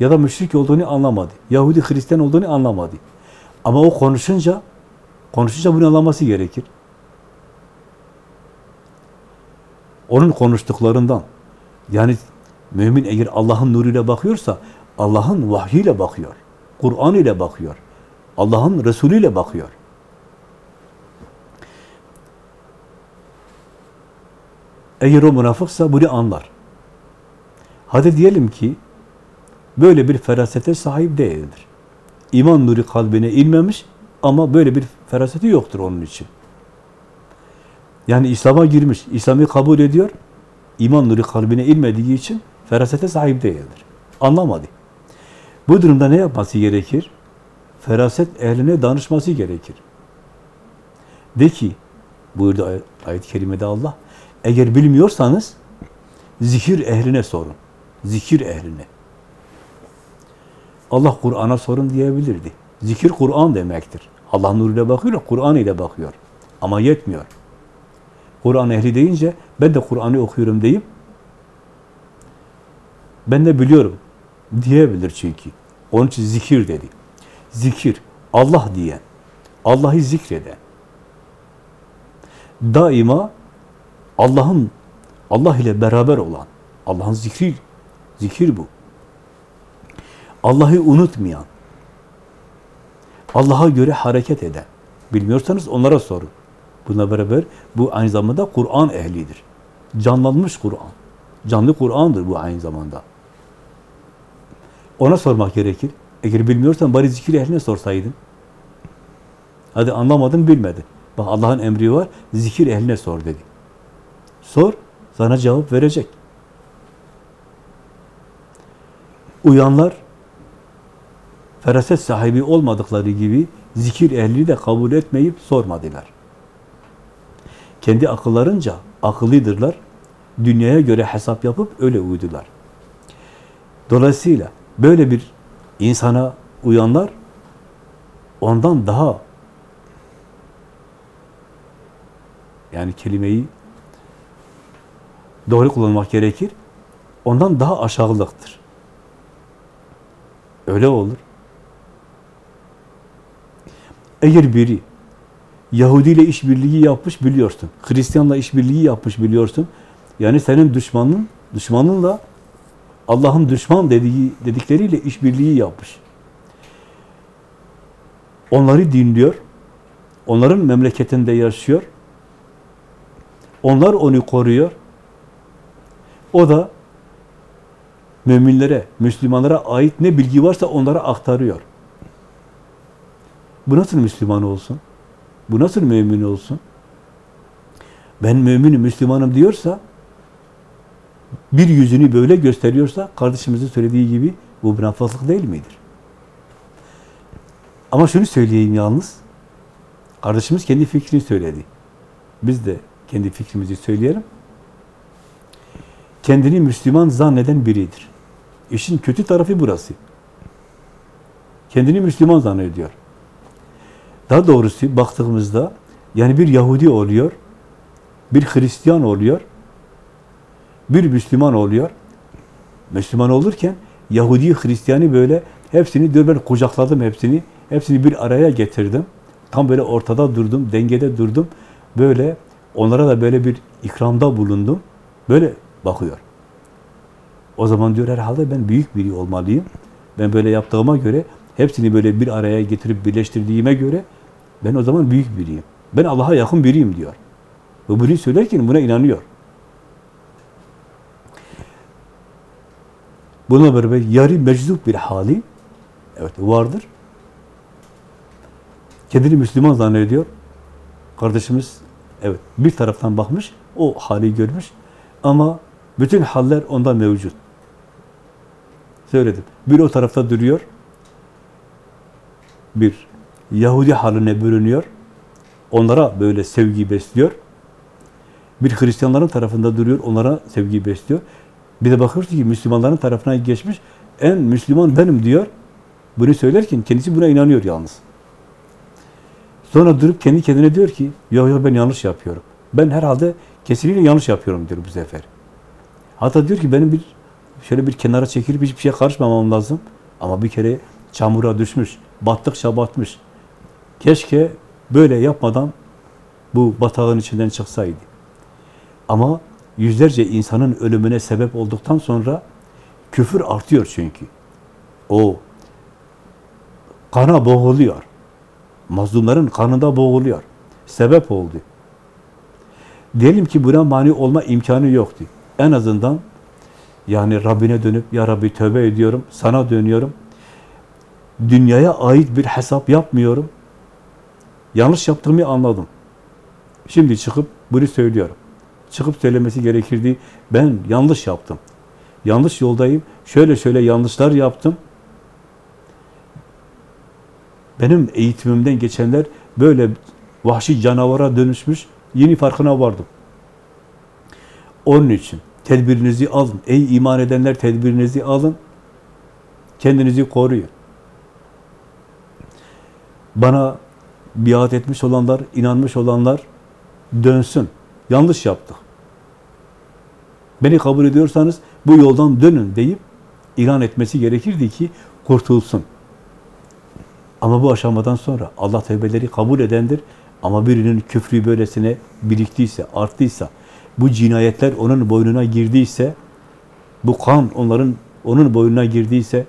Ya da müşrik olduğunu anlamadı. Yahudi Hristiyan olduğunu anlamadı. Ama o konuşunca, konuşunca bunu anlaması gerekir. Onun konuştuklarından, yani mümin eğer Allah'ın nuruyla bakıyorsa, Allah'ın vahyiyle bakıyor. Kur'an ile bakıyor. Allah'ın Resulü ile bakıyor. Eğer o münafıksa bunu anlar. Hadi diyelim ki böyle bir ferasete sahip değildir. İman nuru kalbine inmemiş ama böyle bir feraseti yoktur onun için. Yani İslam'a girmiş, İslam'ı kabul ediyor, iman nuru kalbine inmediği için ferasete sahip değildir. Anlamadı. Bu durumda ne yapması gerekir? Feraset ehline danışması gerekir. De ki, buyurdu ay- ayet-i kerimede Allah, eğer bilmiyorsanız zikir ehline sorun. Zikir ehline. Allah Kur'an'a sorun diyebilirdi. Zikir Kur'an demektir. Allah nuruyla bakıyor, Kur'an ile bakıyor. Ama yetmiyor. Kur'an ehli deyince ben de Kur'an'ı okuyorum deyip ben de biliyorum diyebilir çünkü. Onun için zikir dedi. Zikir, Allah diyen, Allah'ı zikreden. Daima Allah'ın Allah ile beraber olan, Allah'ın zikri, zikir bu. Allah'ı unutmayan, Allah'a göre hareket eden. Bilmiyorsanız onlara sorun. Buna beraber bu aynı zamanda Kur'an ehlidir. Canlanmış Kur'an. Canlı Kur'an'dır bu aynı zamanda. Ona sormak gerekir. Eğer bilmiyorsan bari zikir ehline sorsaydın. Hadi anlamadın, bilmedin. Bak Allah'ın emri var, zikir ehline sor dedi. Sor, sana cevap verecek. Uyanlar, feraset sahibi olmadıkları gibi zikir ehli de kabul etmeyip sormadılar. Kendi akıllarınca akıllıdırlar. Dünyaya göre hesap yapıp öyle uydular. Dolayısıyla böyle bir insana uyanlar ondan daha yani kelimeyi doğru kullanmak gerekir. Ondan daha aşağılıktır. Öyle olur. Eğer biri Yahudi ile işbirliği yapmış biliyorsun. Hristiyanla işbirliği yapmış biliyorsun. Yani senin düşmanın, düşmanınla Allah'ın düşman dediği dedikleriyle işbirliği yapmış. Onları dinliyor. Onların memleketinde yaşıyor. Onlar onu koruyor. O da müminlere, Müslümanlara ait ne bilgi varsa onlara aktarıyor. Bu nasıl Müslüman olsun? Bu nasıl mümin olsun? Ben müminim, Müslümanım diyorsa bir yüzünü böyle gösteriyorsa kardeşimizin söylediği gibi bu münafıklık değil midir? Ama şunu söyleyeyim yalnız. Kardeşimiz kendi fikrini söyledi. Biz de kendi fikrimizi söyleyelim. Kendini Müslüman zanneden biridir. İşin kötü tarafı burası. Kendini Müslüman zannediyor. Daha doğrusu baktığımızda yani bir Yahudi oluyor, bir Hristiyan oluyor, bir Müslüman oluyor. Müslüman olurken Yahudi, Hristiyanı böyle hepsini diyor ben kucakladım hepsini. Hepsini bir araya getirdim. Tam böyle ortada durdum, dengede durdum. Böyle onlara da böyle bir ikramda bulundum. Böyle bakıyor. O zaman diyor herhalde ben büyük biri olmalıyım. Ben böyle yaptığıma göre, hepsini böyle bir araya getirip birleştirdiğime göre ben o zaman büyük biriyim. Ben Allah'a yakın biriyim diyor. Ve bunu söylerken buna inanıyor. Bununla beraber yarı meczup bir hali evet vardır. Kendini Müslüman zannediyor. Kardeşimiz evet bir taraftan bakmış, o hali görmüş ama bütün haller onda mevcut. Söyledim. Bir o tarafta duruyor. Bir Yahudi haline bürünüyor. Onlara böyle sevgi besliyor. Bir Hristiyanların tarafında duruyor, onlara sevgi besliyor. Bir de bakıyorsun ki Müslümanların tarafına geçmiş, en Müslüman benim diyor. Bunu söylerken kendisi buna inanıyor yalnız. Sonra durup kendi kendine diyor ki, yok yok ben yanlış yapıyorum. Ben herhalde kesinlikle yanlış yapıyorum diyor bu sefer. Hatta diyor ki benim bir şöyle bir kenara çekilip hiçbir şeye karışmamam lazım. Ama bir kere çamura düşmüş, battıkça batmış. Keşke böyle yapmadan bu batağın içinden çıksaydı. Ama yüzlerce insanın ölümüne sebep olduktan sonra küfür artıyor çünkü. O kana boğuluyor. Mazlumların kanında boğuluyor. Sebep oldu. Diyelim ki buna mani olma imkanı yoktu. En azından yani Rabbine dönüp ya Rabbi tövbe ediyorum, sana dönüyorum. Dünyaya ait bir hesap yapmıyorum. Yanlış yaptığımı anladım. Şimdi çıkıp bunu söylüyorum. Çıkıp söylemesi gerekirdi. Ben yanlış yaptım. Yanlış yoldayım. Şöyle şöyle yanlışlar yaptım. Benim eğitimimden geçenler böyle vahşi canavara dönüşmüş. Yeni farkına vardım. Onun için tedbirinizi alın. Ey iman edenler tedbirinizi alın. Kendinizi koruyun. Bana biat etmiş olanlar, inanmış olanlar dönsün. Yanlış yaptık. Beni kabul ediyorsanız bu yoldan dönün deyip ilan etmesi gerekirdi ki kurtulsun. Ama bu aşamadan sonra Allah tevbeleri kabul edendir. Ama birinin küfrü böylesine biriktiyse, arttıysa, bu cinayetler onun boynuna girdiyse, bu kan onların onun boynuna girdiyse,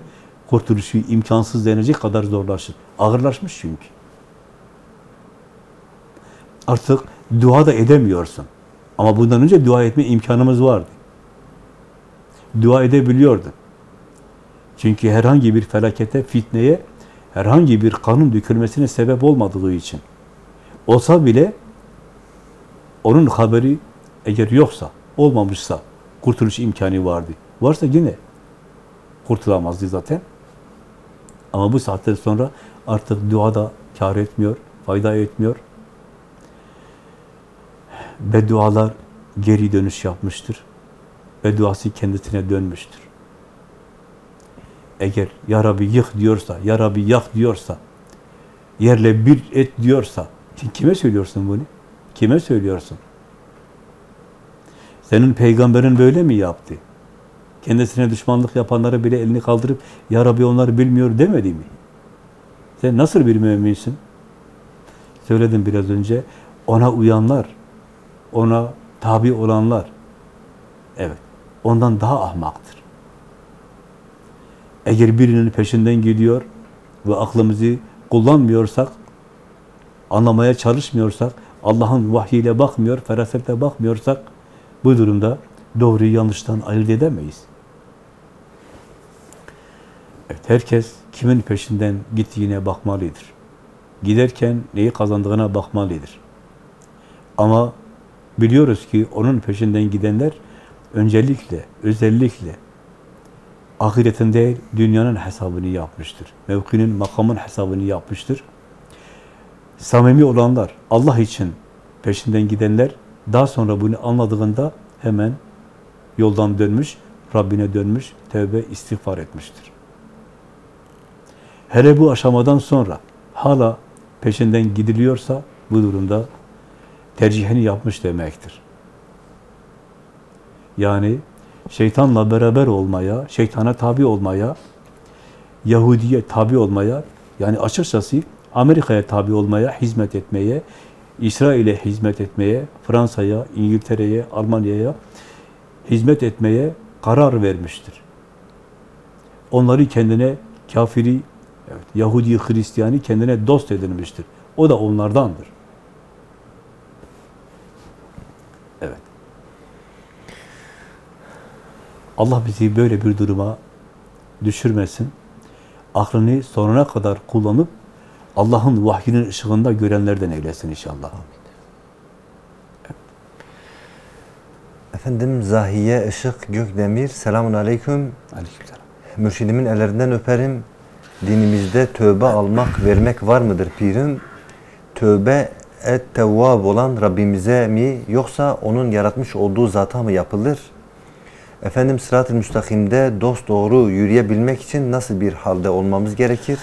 kurtuluşu imkansız denecek kadar zorlaşır. Ağırlaşmış çünkü. Artık dua da edemiyorsun. Ama bundan önce dua etme imkanımız vardı. Dua edebiliyordun. Çünkü herhangi bir felakete, fitneye, herhangi bir kanın dökülmesine sebep olmadığı için. Olsa bile onun haberi eğer yoksa, olmamışsa kurtuluş imkanı vardı. Varsa yine kurtulamazdı zaten. Ama bu saatten sonra artık dua da kar etmiyor, fayda etmiyor. Beddualar geri dönüş yapmıştır. Bedduası kendisine dönmüştür. Eğer Ya Rabbi yık diyorsa, Ya Rabbi yak diyorsa, yerle bir et diyorsa, kime söylüyorsun bunu? Kime söylüyorsun? Senin peygamberin böyle mi yaptı? Kendisine düşmanlık yapanları bile elini kaldırıp Ya Rabbi onları bilmiyor demedi mi? Sen nasıl bir müminsin? Söyledim biraz önce. Ona uyanlar, ona tabi olanlar, evet, ondan daha ahmaktır. Eğer birinin peşinden gidiyor ve aklımızı kullanmıyorsak, anlamaya çalışmıyorsak, Allah'ın vahyiyle bakmıyor, ferasetle bakmıyorsak bu durumda doğruyu yanlıştan ayırt edemeyiz. Evet, herkes kimin peşinden gittiğine bakmalıdır. Giderken neyi kazandığına bakmalıdır. Ama biliyoruz ki onun peşinden gidenler öncelikle, özellikle ahiretin değil, dünyanın hesabını yapmıştır. Mevkinin, makamın hesabını yapmıştır. Samimi olanlar, Allah için peşinden gidenler, daha sonra bunu anladığında hemen yoldan dönmüş, Rabbine dönmüş, tevbe, istiğfar etmiştir. Hele bu aşamadan sonra hala peşinden gidiliyorsa bu durumda tercihini yapmış demektir. Yani şeytanla beraber olmaya, şeytana tabi olmaya, Yahudiye tabi olmaya, yani açıkçası Amerika'ya tabi olmaya, hizmet etmeye, İsrail'e hizmet etmeye, Fransa'ya, İngiltere'ye, Almanya'ya hizmet etmeye karar vermiştir. Onları kendine kafiri, Yahudi, Hristiyani kendine dost edinmiştir. O da onlardandır. Evet. Allah bizi böyle bir duruma düşürmesin. Aklını sonuna kadar kullanıp Allah'ın vahyinin ışığında görenlerden eylesin inşallah. Efendim Zahiye Işık Gökdemir. Selamun Aleyküm. Aleykümselam. Mürşidimin ellerinden öperim. Dinimizde tövbe almak, vermek var mıdır pirim? Tövbe et olan Rabbimize mi yoksa onun yaratmış olduğu zata mı yapılır? Efendim sırat-ı müstakimde dost doğru yürüyebilmek için nasıl bir halde olmamız gerekir?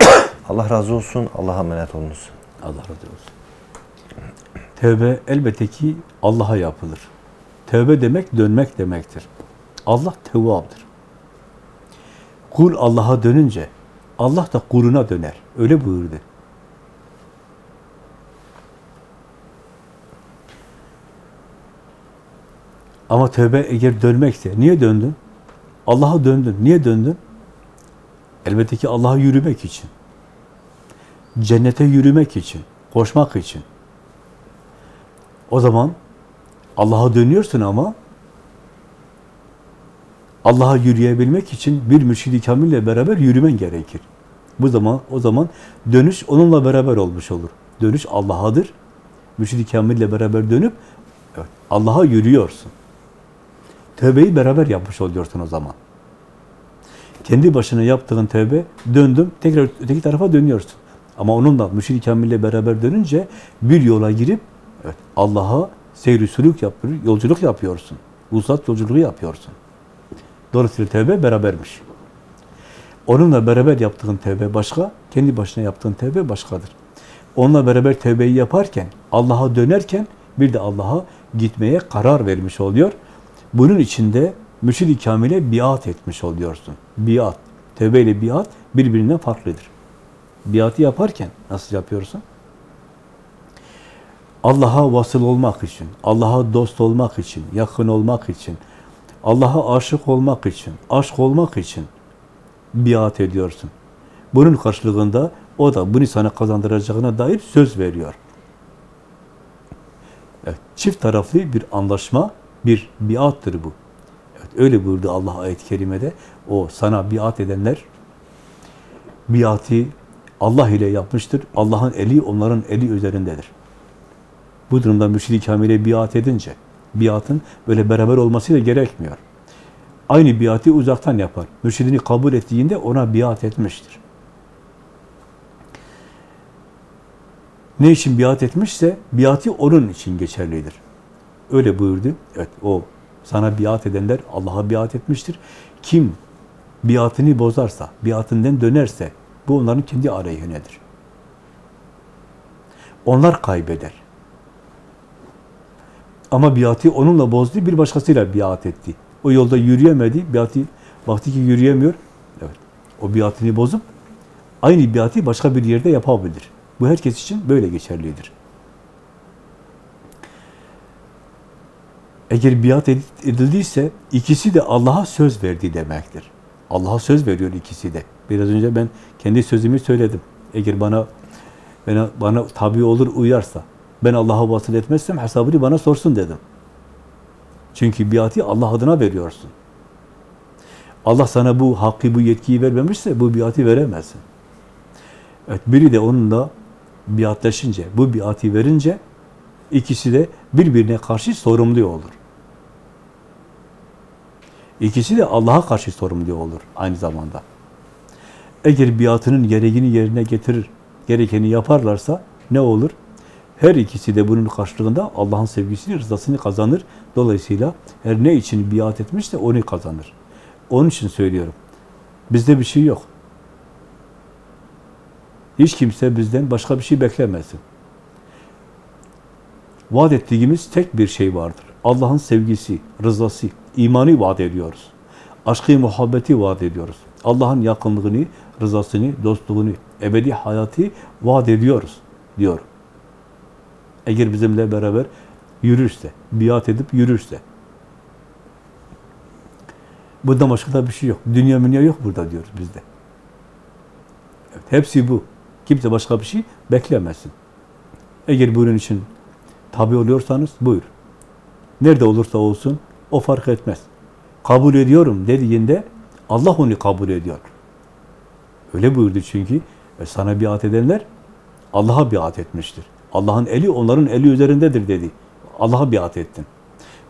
Allah razı olsun. Allah'a emanet olunuz. Allah razı olsun. Tevbe elbette ki Allah'a yapılır. Tevbe demek dönmek demektir. Allah tevvabdır. Kul Allah'a dönünce Allah da kuluna döner. Öyle buyurdu. Ama tövbe eğer dönmekse, niye döndün? Allah'a döndün. Niye döndün? Elbette ki Allah'a yürümek için. Cennete yürümek için, koşmak için. O zaman Allah'a dönüyorsun ama Allah'a yürüyebilmek için bir mürşid-i kamille beraber yürümen gerekir. Bu zaman o zaman dönüş onunla beraber olmuş olur. Dönüş Allah'adır. Mürşid-i kamille beraber dönüp evet, Allah'a yürüyorsun. Tövbeyi beraber yapmış oluyorsun o zaman. Kendi başına yaptığın tövbe, döndüm, tekrar öteki tarafa dönüyorsun. Ama onunla müşrik kamille beraber dönünce bir yola girip evet, Allah'a seyri sülük yapıyor, yolculuk yapıyorsun. Uzat yolculuğu yapıyorsun. Dolayısıyla tövbe berabermiş. Onunla beraber yaptığın tövbe başka, kendi başına yaptığın tövbe başkadır. Onunla beraber tövbeyi yaparken, Allah'a dönerken bir de Allah'a gitmeye karar vermiş oluyor. Bunun içinde mürşid-i kamile biat etmiş oluyorsun. Biat, tövbe ile biat birbirinden farklıdır. Biatı yaparken nasıl yapıyorsun? Allah'a vasıl olmak için, Allah'a dost olmak için, yakın olmak için, Allah'a aşık olmak için, aşk olmak için biat ediyorsun. Bunun karşılığında o da bunu sana kazandıracağına dair söz veriyor. Evet, çift taraflı bir anlaşma, bir biattır bu. Evet, öyle buyurdu Allah ayet-i kerimede. O sana biat edenler biatı Allah ile yapmıştır. Allah'ın eli onların eli üzerindedir. Bu durumda mürşid-i kamile biat edince biatın böyle beraber olmasıyla gerekmiyor. Aynı biatı uzaktan yapar. Mürşidini kabul ettiğinde ona biat etmiştir. Ne için biat etmişse biatı onun için geçerlidir. Öyle buyurdu. Evet o sana biat edenler Allah'a biat etmiştir. Kim biatını bozarsa, biatından dönerse bu onların kendi aleyhinedir. Onlar kaybeder. Ama biatı onunla bozdu, bir başkasıyla biat etti. O yolda yürüyemedi, biatı baktı ki yürüyemiyor. Evet. O biatını bozup aynı biatı başka bir yerde yapabilir. Bu herkes için böyle geçerlidir. Eğer biat edildiyse ikisi de Allah'a söz verdi demektir. Allah'a söz veriyor ikisi de. Biraz önce ben kendi sözümü söyledim. Eğer bana bana, bana tabi olur uyarsa, Ben Allah'a vasıl etmezsem hesabını bana sorsun dedim. Çünkü biatı Allah adına veriyorsun. Allah sana bu hakkı, bu yetkiyi vermemişse bu biatı veremezsin. Evet, biri de onunla biatleşince, bu biatı verince ikisi de birbirine karşı sorumlu olur. İkisi de Allah'a karşı sorumlu olur aynı zamanda. Eğer biatının gereğini yerine getirir, gerekeni yaparlarsa ne olur? Her ikisi de bunun karşılığında Allah'ın sevgisini, rızasını kazanır. Dolayısıyla her ne için biat etmişse onu kazanır. Onun için söylüyorum. Bizde bir şey yok. Hiç kimse bizden başka bir şey beklemesin. Vaat ettiğimiz tek bir şey vardır. Allah'ın sevgisi, rızası, imanı vaat ediyoruz. Aşkı, muhabbeti vaat ediyoruz. Allah'ın yakınlığını, rızasını, dostluğunu, ebedi hayatı vaat ediyoruz diyor. Eğer bizimle beraber yürürse, biat edip yürürse. Burada başka da bir şey yok. Dünya dünya yok burada diyoruz bizde. Evet, hepsi bu. Kimse başka bir şey beklemesin. Eğer bunun için tabi oluyorsanız buyur. Nerede olursa olsun o fark etmez. Kabul ediyorum dediğinde Allah onu kabul ediyor. Öyle buyurdu çünkü e, sana biat edenler Allah'a biat etmiştir. Allah'ın eli onların eli üzerindedir dedi. Allah'a biat ettin.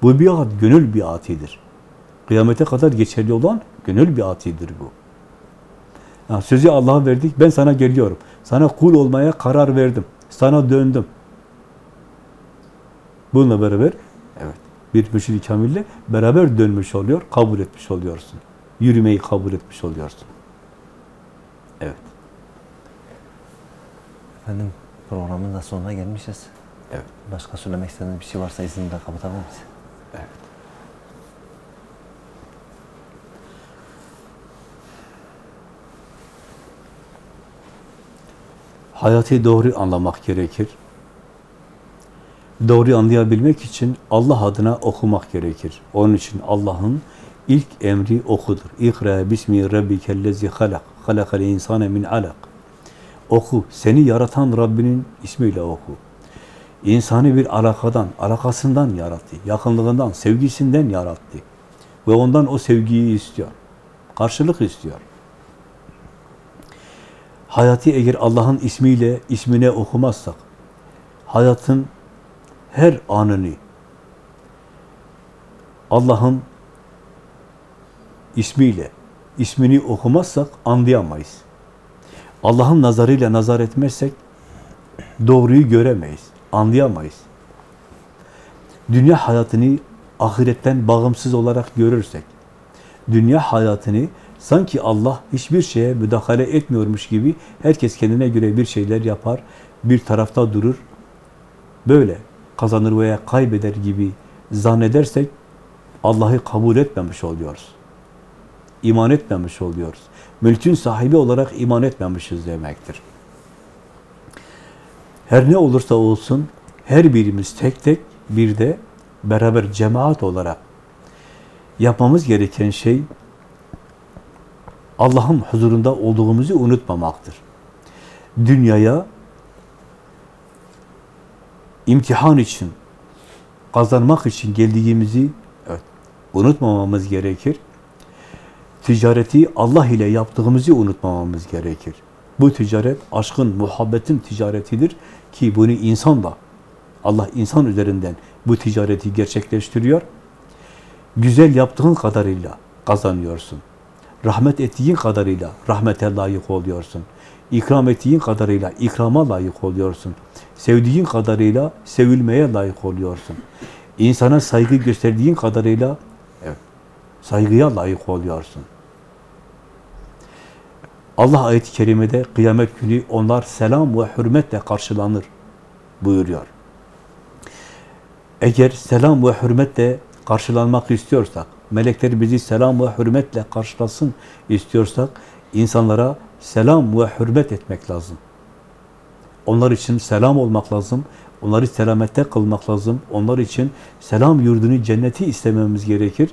Bu biat gönül biatidir. Kıyamete kadar geçerli olan gönül biatidir bu. Ha, sözü Allah'a verdik, ben sana geliyorum. Sana kul olmaya karar verdim. Sana döndüm. Bununla beraber evet bir mürşid-i kamille beraber dönmüş oluyor, kabul etmiş oluyorsun. Yürümeyi kabul etmiş oluyorsun. Evet. Efendim programın da sonuna gelmişiz. Evet. Başka söylemek istediğiniz bir şey varsa izninle kapatalım biz. Evet. Hayatı doğru anlamak gerekir. Doğru anlayabilmek için Allah adına okumak gerekir. Onun için Allah'ın ilk emri okudur. İkra bismi rabbikellezi halak. Halakal insane min alak. Oku. Seni yaratan Rabbinin ismiyle oku. İnsanı bir alakadan, alakasından yarattı. Yakınlığından, sevgisinden yarattı. Ve ondan o sevgiyi istiyor. Karşılık istiyor. Hayatı eğer Allah'ın ismiyle, ismine okumazsak, hayatın her anını Allah'ın ismiyle, ismini okumazsak anlayamayız. Allah'ın nazarıyla nazar etmezsek doğruyu göremeyiz, anlayamayız. Dünya hayatını ahiretten bağımsız olarak görürsek, dünya hayatını sanki Allah hiçbir şeye müdahale etmiyormuş gibi herkes kendine göre bir şeyler yapar, bir tarafta durur, böyle kazanır veya kaybeder gibi zannedersek Allah'ı kabul etmemiş oluyoruz. İman etmemiş oluyoruz. Mülkün sahibi olarak iman etmemişiz demektir. Her ne olursa olsun her birimiz tek tek bir de beraber cemaat olarak yapmamız gereken şey Allah'ın huzurunda olduğumuzu unutmamaktır. Dünyaya imtihan için, kazanmak için geldiğimizi evet, unutmamamız gerekir. Ticareti Allah ile yaptığımızı unutmamamız gerekir. Bu ticaret aşkın, muhabbetin ticaretidir ki bunu insanla, Allah insan üzerinden bu ticareti gerçekleştiriyor. Güzel yaptığın kadarıyla kazanıyorsun. Rahmet ettiğin kadarıyla rahmete layık oluyorsun. İkram ettiğin kadarıyla ikrama layık oluyorsun. Sevdiğin kadarıyla sevilmeye layık oluyorsun. İnsana saygı gösterdiğin kadarıyla saygıya layık oluyorsun. Allah ayet-i kerimede kıyamet günü onlar selam ve hürmetle karşılanır buyuruyor. Eğer selam ve hürmetle karşılanmak istiyorsak, melekler bizi selam ve hürmetle karşılasın istiyorsak, insanlara selam ve hürmet etmek lazım. Onlar için selam olmak lazım, onları selamette kılmak lazım, onlar için selam yurdunu, cenneti istememiz gerekir.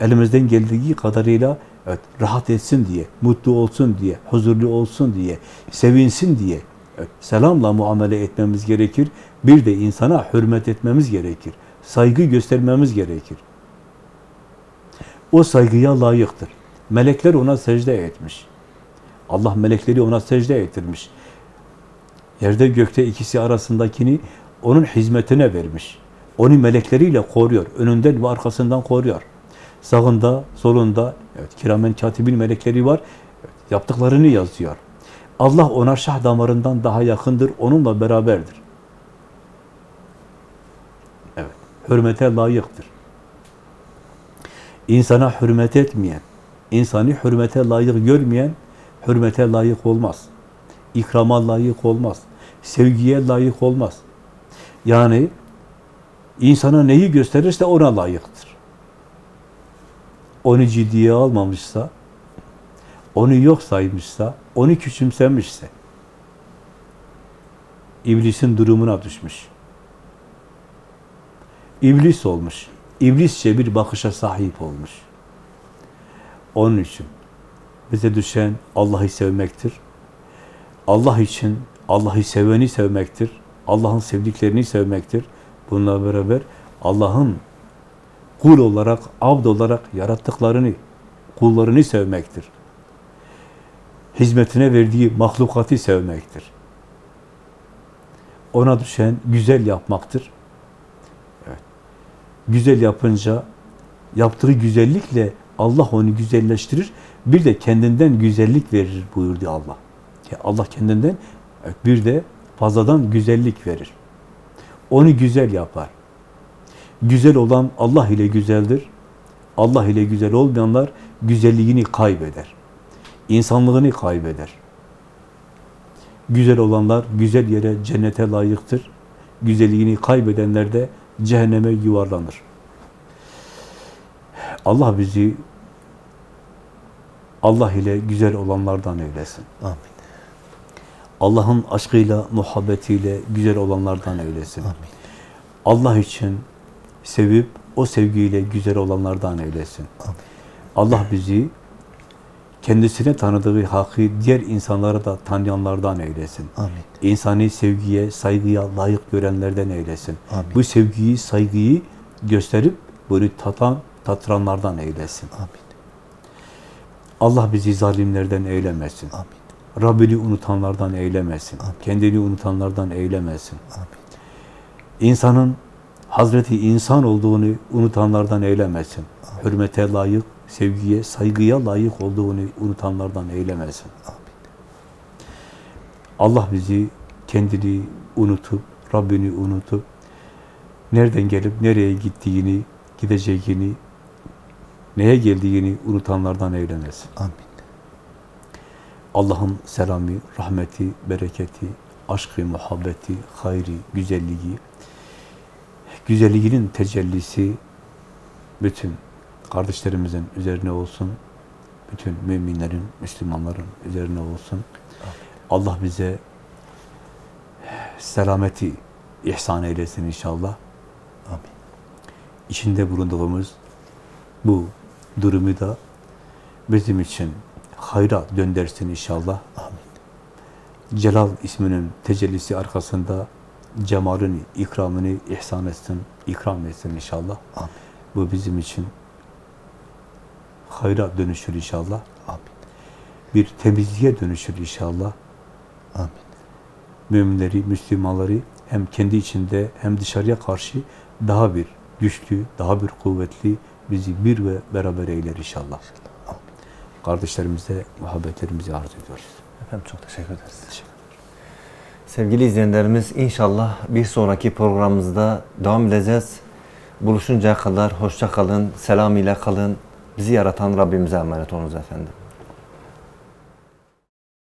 Elimizden geldiği kadarıyla evet, rahat etsin diye, mutlu olsun diye, huzurlu olsun diye, sevinsin diye evet, selamla muamele etmemiz gerekir. Bir de insana hürmet etmemiz gerekir. Saygı göstermemiz gerekir. O saygıya layıktır. Melekler ona secde etmiş. Allah melekleri ona secde ettirmiş. Yerde gökte ikisi arasındakini onun hizmetine vermiş. Onu melekleriyle koruyor. Önünden ve arkasından koruyor. Sağında, solunda, evet, kiramen katibin melekleri var. Evet, yaptıklarını yazıyor. Allah ona şah damarından daha yakındır, onunla beraberdir. Evet, hürmete layıktır. İnsana hürmet etmeyen, insanı hürmete layık görmeyen, hürmete layık olmaz. İkrama layık olmaz. Sevgiye layık olmaz. Yani insana neyi gösterirse ona layıktır. Onu ciddiye almamışsa, onu yok saymışsa, onu küçümsemişse, iblisin durumuna düşmüş. İblis olmuş. İblisçe bir bakışa sahip olmuş. Onun için bize düşen Allah'ı sevmektir. Allah için Allah'ı seveni sevmektir. Allah'ın sevdiklerini sevmektir. Bununla beraber Allah'ın kul olarak, abd olarak yarattıklarını, kullarını sevmektir. Hizmetine verdiği mahlukatı sevmektir. Ona düşen güzel yapmaktır. Evet. Güzel yapınca, yaptığı güzellikle Allah onu güzelleştirir. Bir de kendinden güzellik verir buyurdu Allah. Allah kendinden bir de fazladan güzellik verir. Onu güzel yapar. Güzel olan Allah ile güzeldir. Allah ile güzel olmayanlar güzelliğini kaybeder. İnsanlığını kaybeder. Güzel olanlar güzel yere, cennete layıktır. Güzelliğini kaybedenler de cehenneme yuvarlanır. Allah bizi Allah ile güzel olanlardan eylesin. Amin. Allah'ın aşkıyla, muhabbetiyle güzel olanlardan eylesin. Amin. Allah için sevip o sevgiyle güzel olanlardan eylesin. Allah bizi kendisine tanıdığı hakkı diğer insanlara da tanıyanlardan eylesin. Amin. İnsani sevgiye, saygıya layık görenlerden eylesin. Amin. Bu sevgiyi, saygıyı gösterip bunu tatan, tatıranlardan eylesin. Amin. Allah bizi zalimlerden eylemesin. Amin. Rabbini unutanlardan eylemesin. Amin. Kendini unutanlardan eylemesin. Amin. İnsanın Hazreti insan olduğunu unutanlardan eylemesin. Hürmete layık, sevgiye, saygıya layık olduğunu unutanlardan eylemesin. Amin. Allah bizi kendini unutup, Rabbini unutup, nereden gelip nereye gittiğini, gideceğini, neye geldiğini unutanlardan eylemesin. Amin. Allah'ın selamı, rahmeti, bereketi, aşkı, muhabbeti, hayri, güzelliği, güzelliğinin tecellisi bütün kardeşlerimizin üzerine olsun. Bütün müminlerin, Müslümanların üzerine olsun. Allah bize selameti ihsan eylesin inşallah. Amin. İçinde bulunduğumuz bu durumu da bizim için hayra döndersin inşallah. Amin. Celal isminin tecellisi arkasında cemalini, ikramını ihsan etsin, ikram etsin inşallah. Amin. Bu bizim için hayra dönüşür inşallah. Amin. Bir temizliğe dönüşür inşallah. Amin. Müminleri, Müslümanları hem kendi içinde hem dışarıya karşı daha bir güçlü, daha bir kuvvetli bizi bir ve beraber eyler inşallah. Amin. Kardeşlerimize muhabbetlerimizi arz ediyoruz. Efendim çok teşekkür ederiz. Sevgili izleyenlerimiz inşallah bir sonraki programımızda devam edeceğiz. Buluşuncaya kadar hoşça kalın, selam ile kalın. Bizi yaratan Rabbimize emanet olunuz efendim.